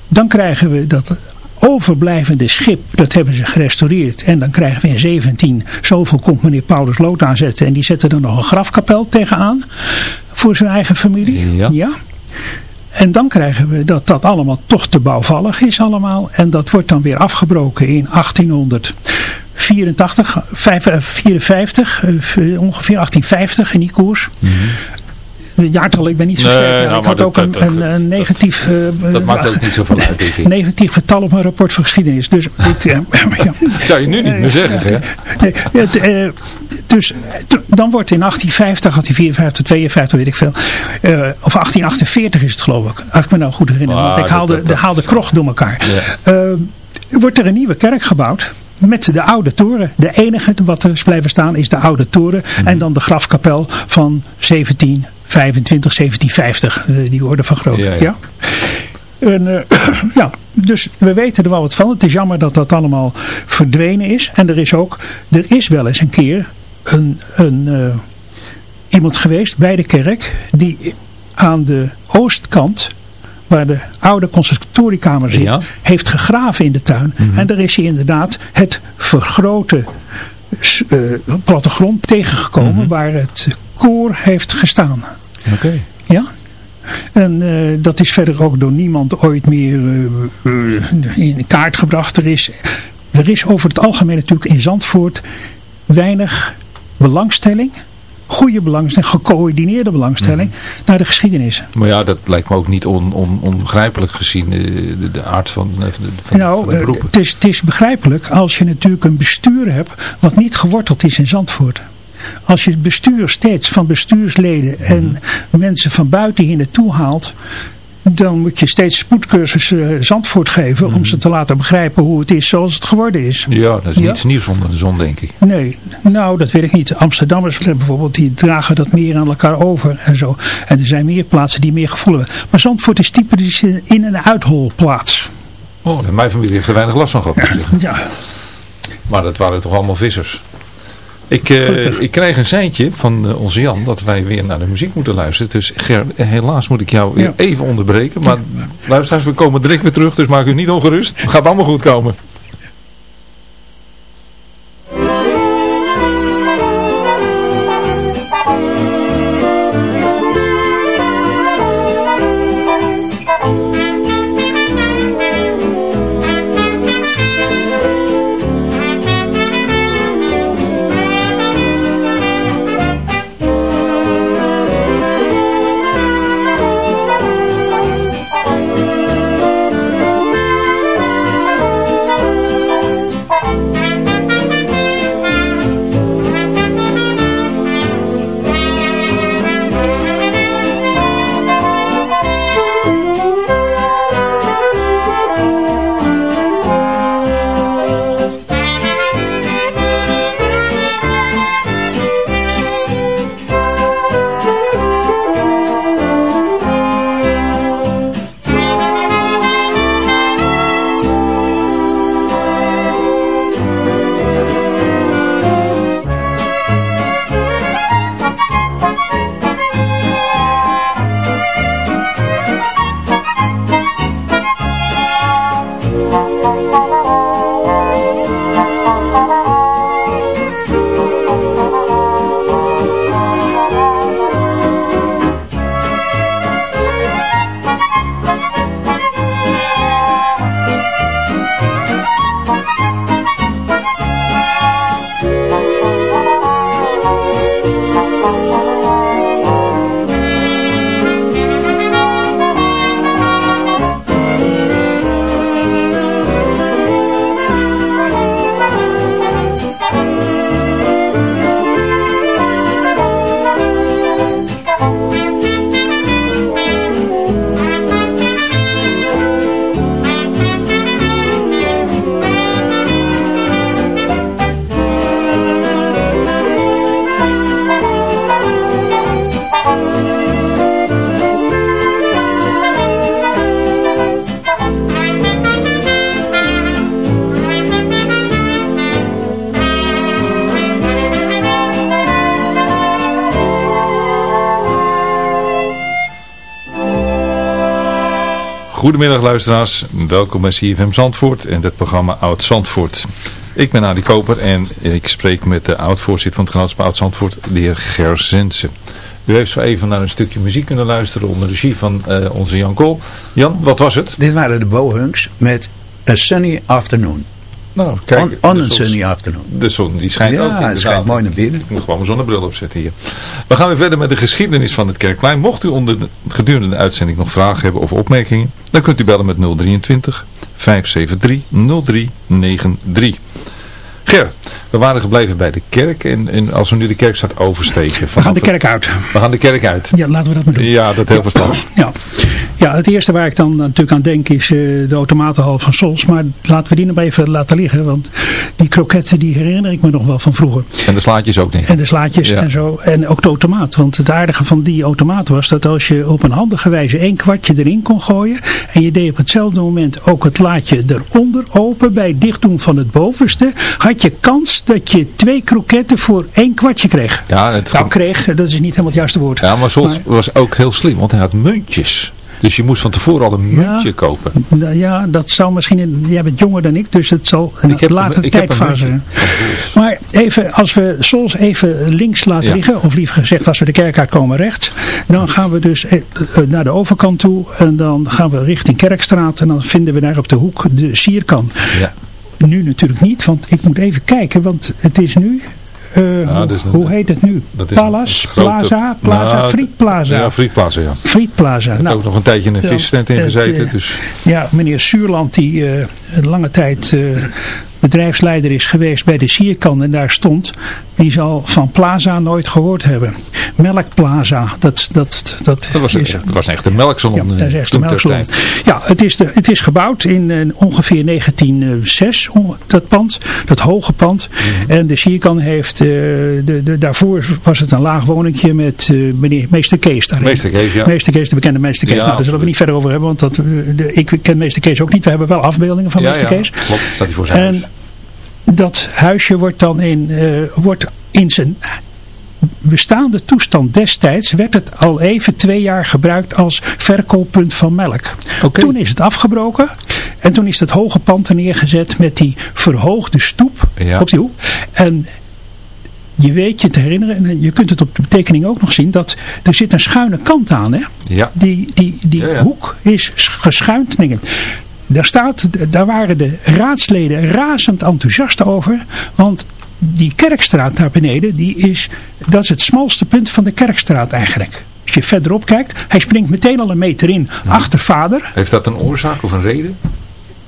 Dan krijgen we dat overblijvende schip, dat hebben ze gerestaureerd. En dan krijgen we in 17, zoveel komt meneer Paulus Lood aanzetten. En die zetten er nog een grafkapel tegenaan. Voor zijn eigen familie. Ja. En dan krijgen we dat dat allemaal toch te bouwvallig is allemaal. En dat wordt dan weer afgebroken in 1884, vijf- eh, 54, eh, ongeveer 1850 in die koers. De jaartallen, ik ben niet zo Nee, sterk. Ja, nou, ik had ook een, dat- een, dat- negatief... eh, Dat maakt ook niet zoveel uit, denk ik. negatief getal op mijn rapport van geschiedenis. Dus dit, eh, ja. Zou je nu niet meer zeggen, hè? Nee, eh, dus eh, dan wordt in 1850, 1854, 52, weet ik veel. eh, of 1848 is het geloof ik. Als ik me nou goed herinner. Ah, want ik haalde, de, haalde krocht door elkaar. Eh, wordt er een nieuwe kerk gebouwd. Met de oude toren. De enige wat er is blijven staan is de oude toren. Mhm. En dan de grafkapel van 1725, 1750. eh, die orde van grootte. Ja, Ja, ja. En, eh, ja, dus we weten er wel wat van. Het is jammer dat dat allemaal verdwenen is. En er is ook, er is wel eens een keer een, een, eh, iemand geweest bij de kerk die aan de oostkant, waar de oude conservatoriekamer zit, Ja. heeft gegraven in de tuin. En daar is hij inderdaad het vergrote plattegrond tegengekomen waar het koor heeft gestaan. Oké. Ja. En eh, dat is verder ook door niemand ooit meer eh, eh, in kaart gebracht. Er is, er is over het algemeen natuurlijk in Zandvoort weinig belangstelling. Goede belangstelling, gecoördineerde belangstelling naar de geschiedenis. Maar ja, dat lijkt me ook niet on, on, onbegrijpelijk gezien de, de, de aard van, van, van van nou, de beroepen. het is, het is begrijpelijk als je natuurlijk een bestuur hebt wat niet geworteld is in Zandvoort. Als je het bestuur steeds van bestuursleden en mensen van buiten hier naartoe haalt, dan moet je steeds spoedcursussen uh, Zandvoort geven om Mhm. ze te laten begrijpen hoe het is zoals het geworden is. Ja, dat is Ja. niets nieuws onder de zon, denk ik. Nee, nou dat weet ik niet. Amsterdammers bijvoorbeeld, die dragen dat meer aan elkaar over en zo. En er zijn meer plaatsen die meer gevoel hebben. Maar Zandvoort is typisch in- en uitholplaats. Oh, en mijn familie heeft er weinig last van gehad. Ja, Maar dat waren toch allemaal vissers. Ik, eh, ik krijg een seintje van eh, onze Jan dat wij weer naar de muziek moeten luisteren. Dus Ger, eh, helaas moet ik jou Ja. even onderbreken. Maar luisteraars, we komen direct weer terug, dus maak u niet ongerust. Het gaat allemaal goed komen. Goedemiddag luisteraars, welkom bij CFM Zandvoort en het programma Oud Zandvoort. Ik ben Adi Koper en ik spreek met de oud-voorzitter van het genootschap Oud Zandvoort, de heer Ger Zensen. U heeft zo even naar een stukje muziek kunnen luisteren onder regie van eh, onze Jan Kool. Jan, wat was het? Dit waren de Bohunks met A Sunny Afternoon. Nou, kijk. on on a sunny afternoon. De zon, die schijnt Ja, ook. het inderdaad. schijnt mooi naar binnen. Ik moet gewoon mijn zonnebril opzetten hier. We gaan weer verder met de geschiedenis van het Kerkplein. Mocht u onder de, gedurende de uitzending nog vragen hebben of opmerkingen, dan kunt u bellen met 023 573 0393. Ger, we waren gebleven bij de kerk en, en als we nu de kerkstraat oversteken. we gaan de kerk uit. We gaan de kerk uit. Ja, laten we dat maar doen. Ja, dat heel verstandig. Ja. ja, het eerste waar ik dan natuurlijk aan denk is eh, de automatenhal van Sols. Maar laten we die nog even laten liggen. Want die kroketten die herinner ik me nog wel van vroeger. En de slaatjes ook, ik. En de slaatjes Ja. en zo. En ook de automaat. Want het aardige van die automaat was dat als je op een handige wijze één kwartje erin kon gooien. En je deed op hetzelfde moment ook het laadje eronder open bij het dichtdoen van het bovenste. Had je kans dat je twee kroketten voor één kwartje kreeg. Ja, het Nou, kreeg, dat is niet helemaal het juiste woord. ja maar Sols was ook heel slim, want hij had muntjes. Dus je moest van tevoren al een Ja. muntje kopen. Ja, dat zou misschien, jij bent jonger dan ik, dus het zal een Ik heb een- latere ik tijdfase zijn. Sols. Maar even, als we Sols even links laten Ja. liggen, of liever gezegd als we de kerk uitkomen rechts, dan gaan we dus eh, eh, naar de overkant toe en dan gaan we richting Kerkstraat en dan vinden we daar op de hoek de Sierkan. Ja. Nu natuurlijk niet, want ik moet even kijken, want het is nu, eh, Ja, dus een- hoe heet het nu? Palace, grote- Plaza, Plaza, Nou, Frietplaza. Ja, Frietplaza, ja. Frietplaza. Er Nou, ook nog een tijdje in een ja, vistent in het, gezeten. eh, Dus Ja, meneer Suurland die eh, een lange tijd eh, bedrijfsleider is geweest bij de Sierkan en daar stond, die zal van Plaza nooit gehoord hebben. Melkplaza, dat, dat, dat, Dat was, is, dat was echt een melksalon. ja, dat is eh, echt een melksalon. Ja, het is, de, het is gebouwd in eh, ongeveer 1906, on- dat pand, dat hoge pand. Mhm. En de Sierkan heeft, de, de, daarvoor was het een laag woningje met meneer Meester Kees daarin. Meester Kees, ja. Meester Kees, de bekende Meester Kees. Ja, nou, daar zullen we niet verder over hebben, want dat, de, ik ken Meester Kees ook niet. We hebben wel afbeeldingen van ja, Meester ja, Kees. klopt. Staat hij voor zijn En huis. dat huisje wordt dan in, eh, wordt in zijn bestaande toestand destijds, werd het al even twee jaar gebruikt als verkooppunt van melk. Oké. Toen is het afgebroken en toen is het hoge pand er neergezet met die verhoogde stoep Ja. op die hoek. En je weet je te herinneren, en je kunt het op de tekening ook nog zien, dat er zit een schuine kant aan. Hè? Ja. Die, die, die ja. hoek is geschuind. Daar, staat, daar waren de raadsleden razend enthousiast over. Want die kerkstraat daar beneden, die is, dat is het smalste punt van de kerkstraat eigenlijk. Als je verderop kijkt, hij springt meteen al een meter in achter vader. Heeft dat een oorzaak of een reden?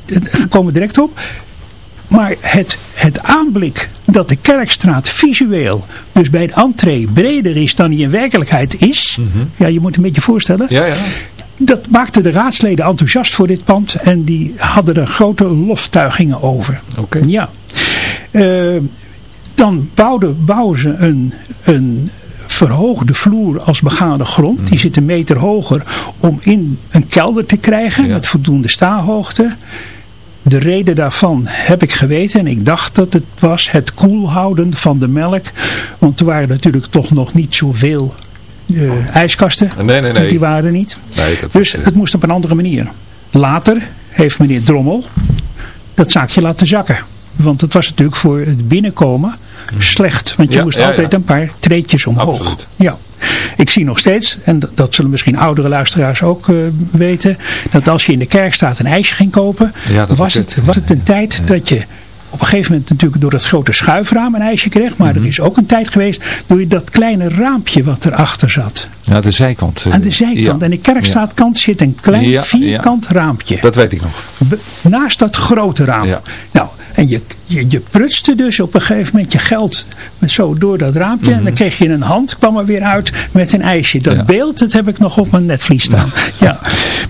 Daar komen we direct op. Maar het, het aanblik dat de kerkstraat visueel, dus bij het entree, breder is dan die in werkelijkheid is. Ja, je moet een beetje voorstellen. Ja, ja. Dat maakte de raadsleden enthousiast voor dit pand en die hadden er grote loftuigingen over. Oké. Ja. Eh, dan bouwden, bouwen ze een, een verhoogde vloer als begane grond. Mhm. Die zit een meter hoger om in een kelder te krijgen Ja. met voldoende staarhoogte. De reden daarvan heb ik geweten en ik dacht dat het was het koelhouden van de melk. Want er waren natuurlijk toch nog niet zoveel eh, ijskasten. Nee, nee, nee. Die waren niet. Nee, Dus het moest op een andere manier. Later heeft meneer Drommel dat zaakje laten zakken. Want het was natuurlijk voor het binnenkomen slecht. Want je Ja, moest ja, altijd ja. een paar treetjes omhoog. Absoluut. Ja. Ik zie nog steeds, en dat- zullen misschien oudere luisteraars ook eh, weten, dat als je in de kerkstraat een ijsje ging kopen, was, het. was het een tijd dat je op een gegeven moment natuurlijk door het grote schuifraam een ijsje kreeg. Maar Mhm. er is ook een tijd geweest door je dat kleine raampje wat erachter zat. Ja, de zijkant. eh, Aan de zijkant. ja. En de kerkstraatkant zit een klein vierkant raampje. Dat weet ik nog. Naast dat grote raam. Nou, en je, je, je prutste dus op een gegeven moment je geld zo door dat raampje. En dan kreeg je een hand, kwam er weer uit met een ijsje. Dat Mhm. Ja. beeld, dat heb ik nog op mijn netvlies staan. Ja.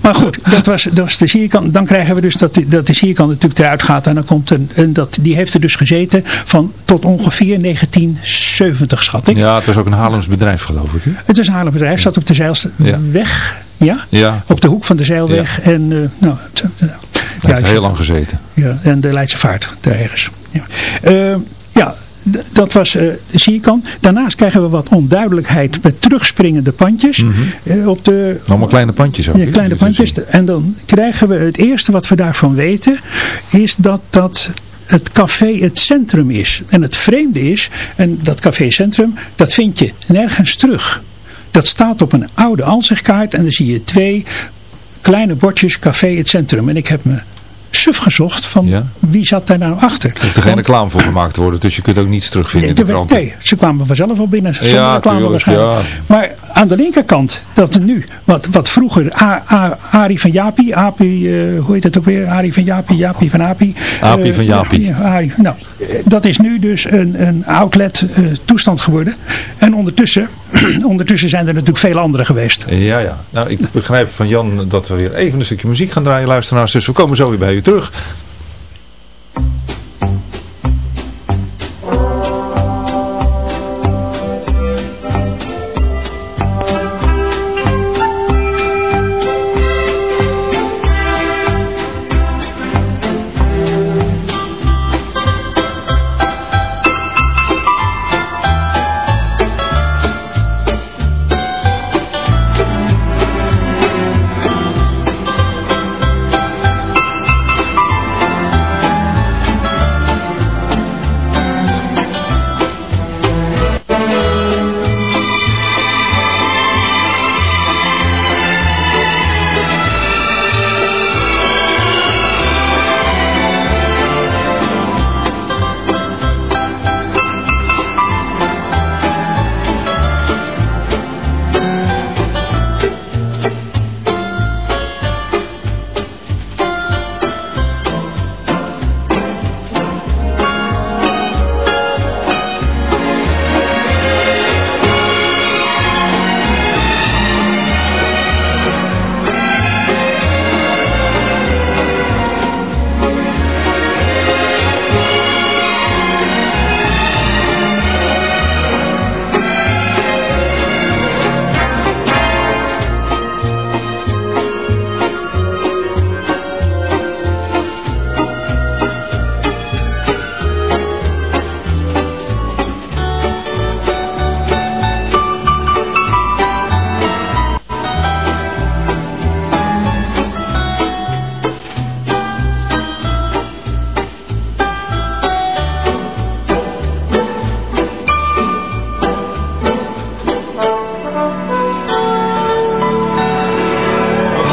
Maar goed, dat was, dat was de sierkant. Dan krijgen we dus dat, dat de sierkant natuurlijk eruit gaat. En dan komt een, en dat, die heeft er dus gezeten van tot ongeveer 1970 schat ik. Ja, het was ook een Haarlems bedrijf geloof ik. Hè? Het is een Haarlembedrijf, zat op de Zeilweg. Ja. Ja, Op de hoek van de Zeilweg. En, eh, nou, het, hij heeft heel lang gezeten. ja, en de Leidse Vaart, daar ergens. Ja, Eh, ja dat was de sierkant. Daarnaast krijgen we wat onduidelijkheid met terugspringende pandjes. eh, op de, Allemaal kleine pandjes ook. ja, kleine pandjes. En dan krijgen we het eerste wat we daarvan weten, is dat dat het café het centrum is. En het vreemde is, en dat café centrum, dat vind je nergens terug. Dat staat op een oude ansichtkaart en dan zie je twee kleine bordjes café het centrum. En ik heb me suf gezocht van Ja. wie zat daar nou achter. Er hoeft er geen reclame voor gemaakt te worden, dus je kunt ook niets terugvinden in de Nee, werd- nee, ze kwamen vanzelf al binnen. Zonder Ja, reclame tuurlijk, waarschijnlijk. ja. Maar aan de linkerkant, dat nu, wat, wat vroeger A, A, Arie van Jaapie, Api, eh, hoe heet het ook weer? Arie van Jaapie, Jaapie van Api. Api Eh, van Jaapie. ja, Arie, nou, dat is nu dus een, een outlet eh, toestand geworden. En ondertussen, ondertussen zijn er natuurlijk veel andere geweest. Ja, ja. Nou, ik begrijp van Jan dat we weer even een stukje muziek gaan draaien, luisteraars. Dus we komen zo weer bij u terug.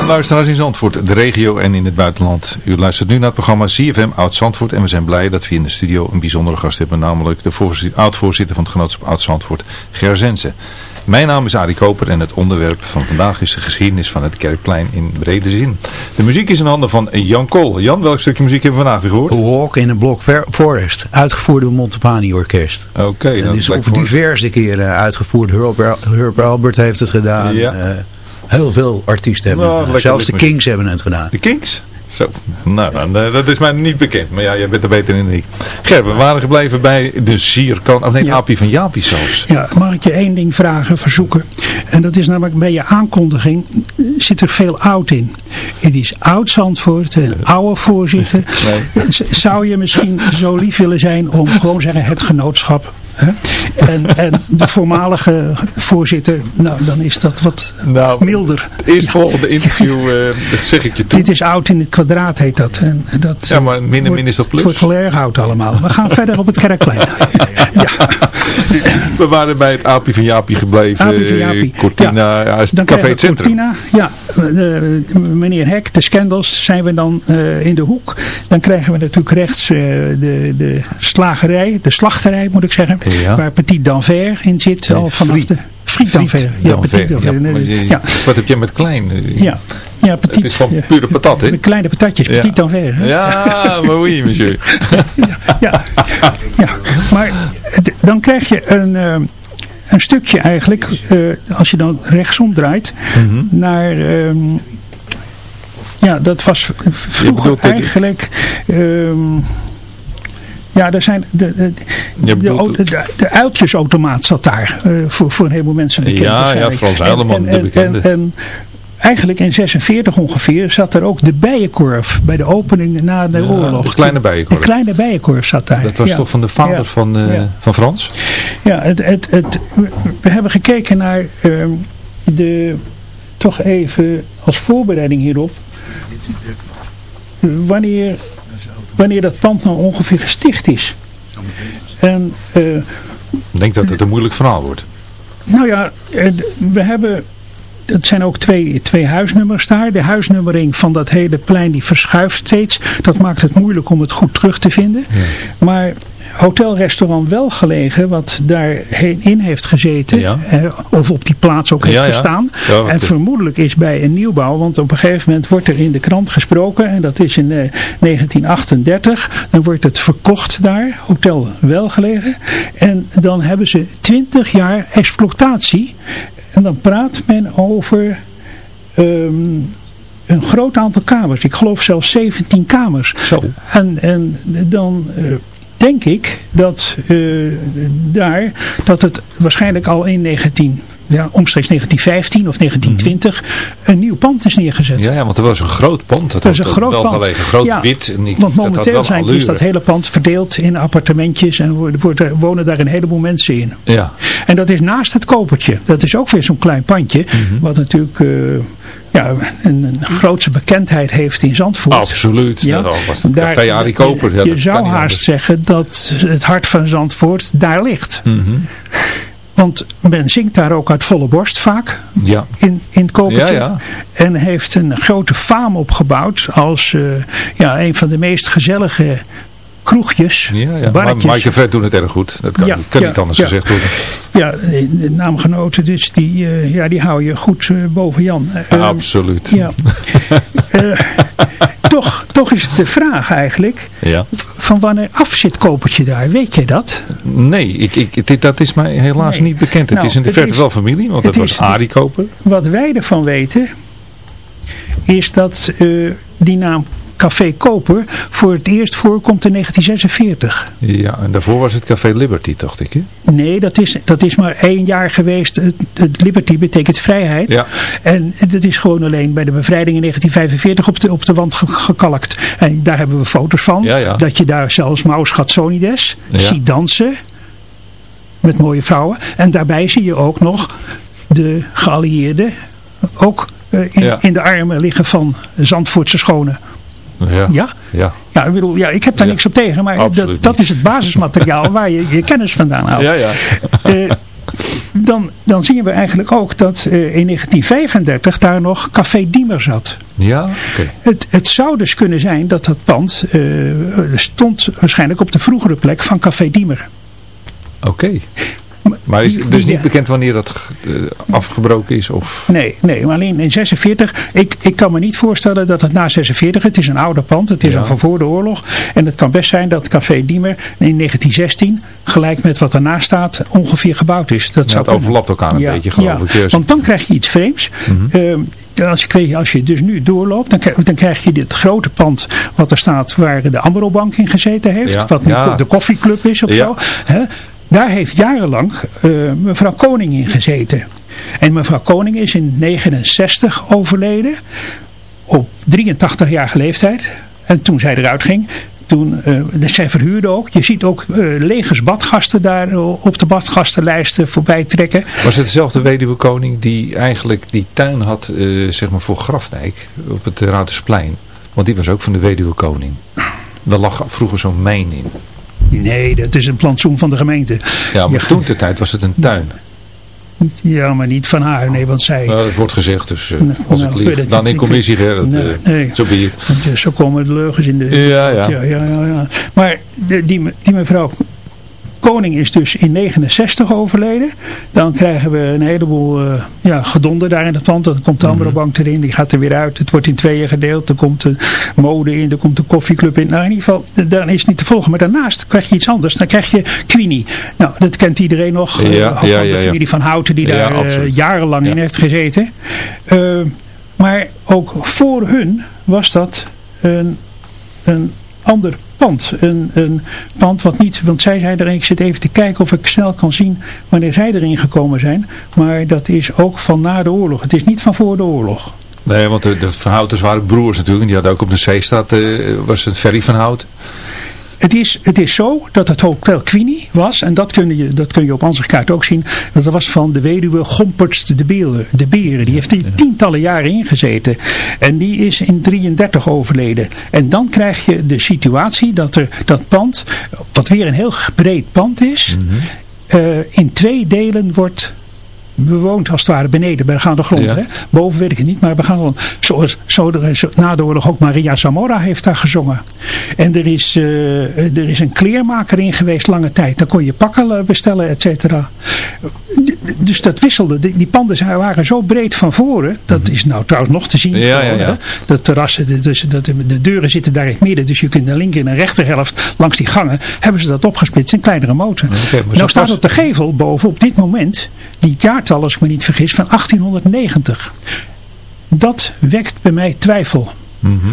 Luisteraars in Zandvoort, de regio en in het buitenland. U luistert nu naar het programma CFM Oud Zandvoort en we zijn blij dat we in de studio een bijzondere gast hebben, namelijk de oud-voorzitter van het genootschap Oud Zandvoort, Ger Zensen. Mijn naam is Arie Koper en het onderwerp van vandaag is de geschiedenis van het Kerkplein in brede zin. De muziek is in handen van Jan Kool. Jan, welk stukje muziek hebben we vandaag gehoord? Walk in a Block Forest, uitgevoerd door Montevani Orkest. Oké. Het is op diverse keren uitgevoerd. Herb, Albert heeft het gedaan. Ja. Eh, heel veel artiesten hebben Nou, het. lekker Zelfs de. Kings hebben het gedaan. De Kings? Zo, nou, dan, eh, dat is mij niet bekend. Maar ja, jij bent er beter in dan ik. Ger, we waren gebleven bij de sierkant. Of nee, Ja. Appie van Jaapie zelfs. Ja, mag ik je één ding vragen, verzoeken? En dat is namelijk bij je aankondiging zit er veel oud in. Het is oud Zandvoort, een oude voorzitter. Zou je misschien zo lief willen zijn om gewoon zeggen het genootschap? En, en de voormalige voorzitter, nou dan is dat wat Nou, milder. Eerst volgende interview eh, dat zeg ik je toe. Dit is oud in het kwadraat heet dat. En dat Ja, maar min en min is dat plus. Het wordt wel erg oud allemaal. We gaan verder op het kerkplein. ja. We waren bij het Appie van Jaapie gebleven. Appie van Jaapie. Cortina, ja, het Café het Centrum. Cortina, ja, eh, meneer Hek, de Scandals zijn we dan eh, in de hoek. Dan krijgen we natuurlijk rechts eh, de, de slagerij, de slachterij moet ik zeggen, Ja. waar Petit Danver in zit. al vanaf Friet. de Friet Danver. Ja, Dan Petit ver. Danver. Ja, maar je- Ja, Wat heb jij met klein? eh? ja, ja, Petit. Het is gewoon pure patat, hè? Kleine patatjes, Ja. Petit Danver. hè? Ja, maar oui, monsieur. ja, ja, maar dan krijg je een, eh, een stukje eigenlijk, eh, als je dan rechtsom draait, Mhm. naar, ehm, ja, dat was vroeger eigenlijk, ehm, ja, er zijn, de, de, de, de, uiltjesautomaat zat daar, eh, voor, voor een heleboel mensen bekend Ja, ja. Frans en- de en- bekende. en- en Eigenlijk in 46 ongeveer zat er ook de bijenkorf bij de opening na de Ja, oorlog. de kleine bijenkorf. De kleine bijenkorf zat daar. Dat was ja. toch van de vader Ja. van, eh, van Frans? Ja, het, het, het, we hebben gekeken naar ehm, de, toch even als voorbereiding hierop, wanneer, wanneer dat pand nou ongeveer gesticht is. En eh, Ik denk dat het een moeilijk verhaal wordt. nou ja, eh, we hebben, het zijn ook twee, twee huisnummers daar. De huisnummering van dat hele plein die verschuift steeds. Dat maakt het moeilijk om het goed terug te vinden. Maar hotelrestaurant wel gelegen, wat daarheen in heeft gezeten, Ja. eh, of op die plaats ook heeft Ja, ja. gestaan. En de- vermoedelijk is bij een nieuwbouw, want op een gegeven moment wordt er in de krant gesproken, en dat is in eh, 1938, dan wordt het verkocht daar, hotel wel gelegen, en dan hebben ze 20 jaar exploitatie, en dan praat men over ehm, een groot aantal kamers. Ik geloof zelfs 17 kamers. Zo. En, en dan eh, denk ik dat eh, daar, dat het waarschijnlijk al in 19, ja, omstreeks 1915 of 1920 een nieuw pand is neergezet. Ja, ja, want er was een groot pand. Dat, Dat is een groot wel pand. gelegen, groot Ja, wit. En ik, Want momenteel zijn, is allure. dat hele pand verdeeld in appartementjes en er- wonen daar een heleboel mensen in. Ja, En dat is naast het kopertje. Dat is ook weer zo'n klein pandje. Mhm. Wat natuurlijk eh, ja, een, een grootse bekendheid heeft in Zandvoort. absoluut. Ja, Dat was het Daar- café Arie Koper. Ja, je zou haast anders. zeggen dat het hart van Zandvoort daar ligt. Mhm. Want men zingt daar ook uit volle borst vaak Ja. in, in het kopertje. Ja, ja. En heeft een grote faam opgebouwd als eh, ja, een van de meest gezellige kroegjes, Ja, ja. Barretjes. Fred doen het erg goed. Dat kan, Ja, kan ja, niet anders gezegd worden. Ja, de naamgenoten dus, die, eh, ja, die hou je goed eh, boven Jan. Eh, Absoluut. Ja. Toch, toch is het de vraag eigenlijk, Ja. van wanneer af zit kopertje daar? Weet je dat? Nee, ik, ik, dit, dat is mij helaas Nee. niet bekend. Het Nou, is in de verte wel familie, want het het was Arie Koper. Wat wij ervan weten, is dat die naam Café Koper voor het eerst voorkomt in 1946. Ja, en daarvoor was het Café Liberty, dacht ik. Hè? Nee, dat is, dat is maar één jaar geweest. Het, het Liberty betekent vrijheid. Ja. En dat is gewoon alleen bij de bevrijding in 1945 op de, op de wand ge- gekalkt. En daar hebben we foto's van. Ja, ja. Dat je daar zelfs Maus Gatsonides ziet dansen. Met mooie vrouwen. En daarbij zie je ook nog de geallieerden ook eh, in, in de armen liggen van Zandvoortse schone. Ja. Ja? Ja. Ja, ik, bedoel, ja, ik heb daar Ja. niks op tegen, maar dat, dat is het basismateriaal waar je je kennis vandaan haalt. Ja, ja. Eh, dan, dan zien we eigenlijk ook dat eh, in 1935 daar nog Café Diemer zat. Ja, oké. Het, het zou dus kunnen zijn dat dat pand eh, stond waarschijnlijk op de vroegere plek van Café Diemer. Oké. Maar is dus niet bekend wanneer dat eh, afgebroken is? Of? Nee, nee, maar alleen in 46. Ik, ik kan me niet voorstellen dat het na 46, het is een ouder pand, het is Ja. al van voor de oorlog. En het kan best zijn dat Café Diemer in 1916, gelijk met wat ernaast staat, ongeveer gebouwd is. Dat Ja, zou het overlapt elkaar een Ja, beetje, geloof ja. ik. Dus- Want dan krijg je iets vreemds. Mhm. Ehm, als, je, als je dus nu doorloopt, dan, krijg- dan krijg je dit grote pand wat er staat waar de Amro-bank in gezeten heeft. Ja, Wat nu ja. de koffieclub is of Ja. zo. Hè? Daar heeft jarenlang eh, mevrouw Koning in gezeten. En mevrouw Koning is in 69 overleden. Op 83 jaar leeftijd. En toen zij eruit ging. Toen, dus zij verhuurde ook. Je ziet ook eh, legers badgasten daar op de badgastenlijsten voorbij trekken. Was het dezelfde weduwe koning die eigenlijk die tuin had zeg maar voor Grafdijk op het Ruitersplein? Want die was ook van de weduwe koning. Daar lag vroeger zo'n mijn in. Nee, dat is een plantsoen van de gemeente. Ja, maar Ja. toen de tijd was het een tuin. Ja, maar niet van haar. Nee, want zij... Nou, dat wordt gezegd, dus Nou, als nou, ik lieg, het dan in commissie. Hè, dat, Nee, eh, nee. Zo ben je. Zo komen de leugens in de... Ja, ja. ja, ja, ja, ja. Maar de, die, die mevrouw Koning is dus in 69 overleden. Dan krijgen we een heleboel eh, ja, gedonder daar in het pand. Dan komt de Mhm. andere bank erin, die gaat er weer uit. Het wordt in tweeën gedeeld. Er komt de mode in, er komt de koffieclub in. Nou, in ieder geval, dan is het niet te volgen. Maar daarnaast krijg je iets anders. Dan krijg je Queenie. Nou, dat kent iedereen nog. eh, Ja, van ja, de familie van Houten die daar eh, absoluut. jarenlang in heeft gezeten. Eh, maar ook voor hun was dat een, een ander pand. Een, een pand wat niet, want zij zei erin, ik zit even te kijken of ik snel kan zien wanneer zij erin gekomen zijn. Maar dat is ook van na de oorlog. Het is niet van voor de oorlog. Nee, want de, de Van Houters waren broers natuurlijk. En die hadden ook op de Zeestraat, eh was het Ferry van Hout. Het is, het is zo dat het Hotel Queenie was, en dat kun je, dat kun je op onze kaart ook zien, dat was van de weduwe Gomperts de Beren. De Beren. Die heeft hier tientallen jaren ingezeten. En die is in 33 overleden. En dan krijg je de situatie dat er dat pand, wat weer een heel breed pand is, eh, in twee delen wordt bewoond als het ware beneden bij de gaande grond. Ja. Hè? Boven weet ik het niet, maar we gaan grond. Zoals zo, is na de oorlog ook Maria Zamora heeft daar gezongen. En er is, eh, er is een kleermaker in geweest lange tijd. Daar kon je pakken eh, bestellen, et cetera. Dus dat wisselde. Die, die panden zijn- waren zo breed van voren. Dat is nou trouwens nog te zien. Mhm. Ja, ja, ja. Dat terrassen, de- dus, dat, de deuren zitten daar in het midden. Dus je kunt de linker en de rechterhelft langs die gangen. Hebben ze dat opgesplitst in kleinere zo nou staat pas- op de gevel boven op dit moment. Die jaartal als ik me niet vergis van 1890. Dat wekt bij mij twijfel. Mhm.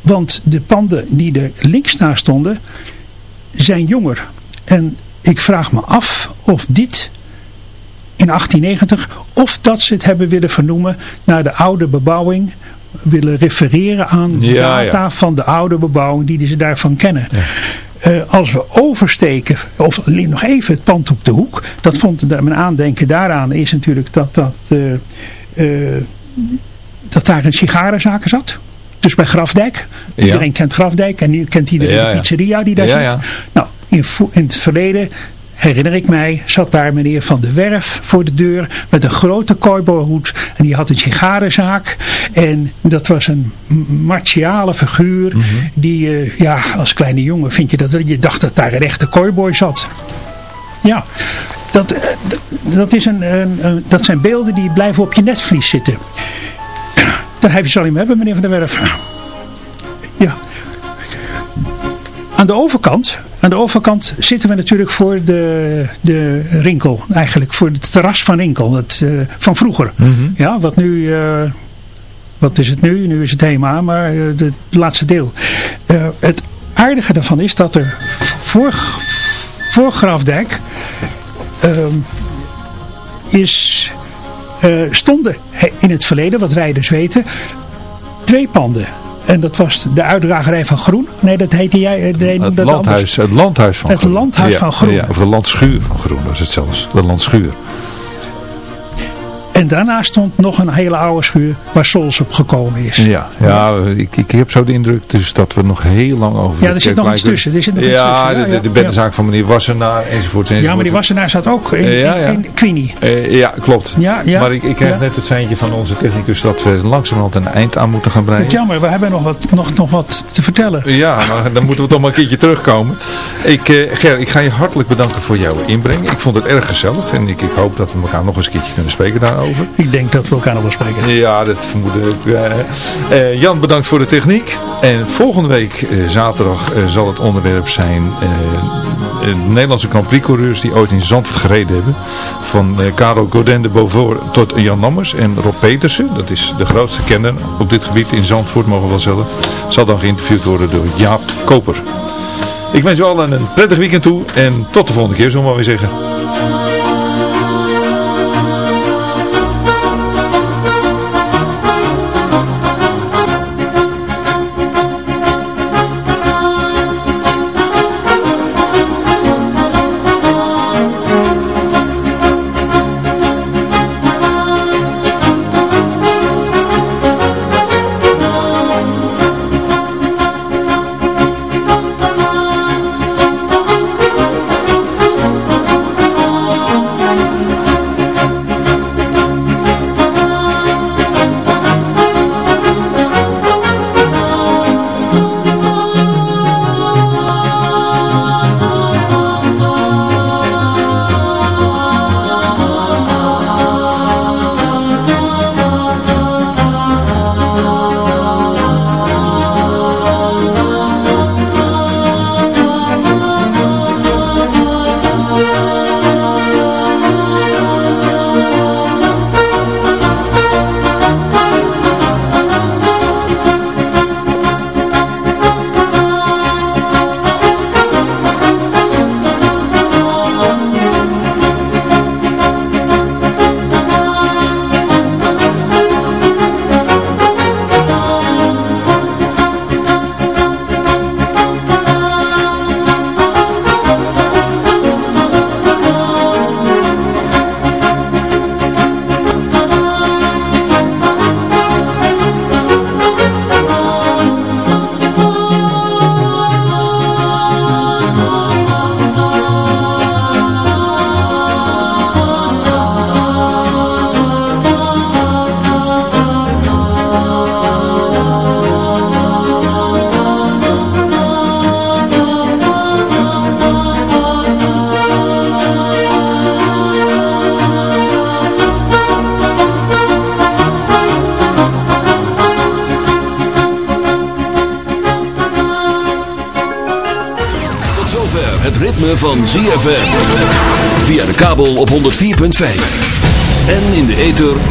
Want de panden die er links naast stonden zijn jonger. En ik vraag me af of dit in 1890 of dat ze het hebben willen vernoemen naar de oude bebouwing willen refereren aan de Ja, data ja. van de oude bebouwing die ze daarvan kennen. Eh, als we oversteken, of nog even het pand op de hoek, dat vond mijn aandenken daaraan is natuurlijk dat, dat, eh, eh, dat daar een sigarenzaken zat. Dus bij Grafdijk. Ja. Iedereen kent Grafdijk en nu kent iedereen Ja, de pizzeria die daar zit. Nou, in, in het verleden herinner ik mij, zat daar meneer Van der Werf voor de deur met een grote cowboyhoed. En die had een sigarenzaak. En dat was een martiale figuur. Mhm. Die, eh, ja, als kleine jongen vind je dat, je dacht dat daar een echte cowboy zat. Ja, dat, eh, dat, is een, een, dat zijn beelden die blijven op je netvlies zitten. Daar heb je ze al in hebben, meneer Van der Werf. Ja. Aan de overkant, aan de overkant zitten we natuurlijk voor de, de Rinkel. Eigenlijk voor het terras van Rinkel. Het, eh, van vroeger. Mhm. Ja, wat nu... eh, wat is het nu? Nu is het HEMA, maar eh, de- het laatste deel. Het aardige daarvan is dat er voor, voor Grafdijk is, stonden in het verleden, wat wij dus weten, twee panden. En dat was de uitdragerij van Groen. Nee, dat heette jij. eh, nee, Het dat anders. landhuis, het landhuis van Het Groen. landhuis Ja, van Groen. Ja, of de landschuur van Groen was het zelfs. De landschuur. En daarna stond nog een hele oude schuur waar Sols op gekomen is. Ja, ja ik, ik heb zo de indruk dus dat we nog heel lang over Ja, er zit nog iets tussen. Er zit nog iets ja, tussen. de, de, de van meneer Wassenaar enzovoort. enzovoort. Ja, maar die Wassenaar zat ook in, Ja, ja. in. Eh, ja, klopt. Ja, ja, maar ik, ik ja. net het seintje van onze technicus dat we langzamerhand een eind aan moeten gaan breien. Het jammer, we hebben nog wat, nog, nog wat te vertellen. Ja, maar dan moeten we toch maar een keertje terugkomen. Ik, eh, Ger, ik ga je hartelijk bedanken voor jouw inbreng. Ik vond het erg gezellig en ik, ik hoop dat we elkaar nog eens een keertje kunnen spreken daarover. Ik denk dat we elkaar nog wel spreken. Ja, dat vermoed ik. eh. Eh, Jan, bedankt voor de techniek. En volgende week, eh, zaterdag, zal het onderwerp zijn de Nederlandse Grand die ooit in Zandvoort gereden hebben. Van Karel Godin de Beaufort tot Jan Lammers en Rob Petersen. Dat is de grootste kenner op dit gebied in Zandvoort, mogen we wel zeggen. Zal dan geïnterviewd worden door Jaap Koper. Ik wens u allen een prettig weekend toe en tot de volgende keer, zullen we maar weer zeggen.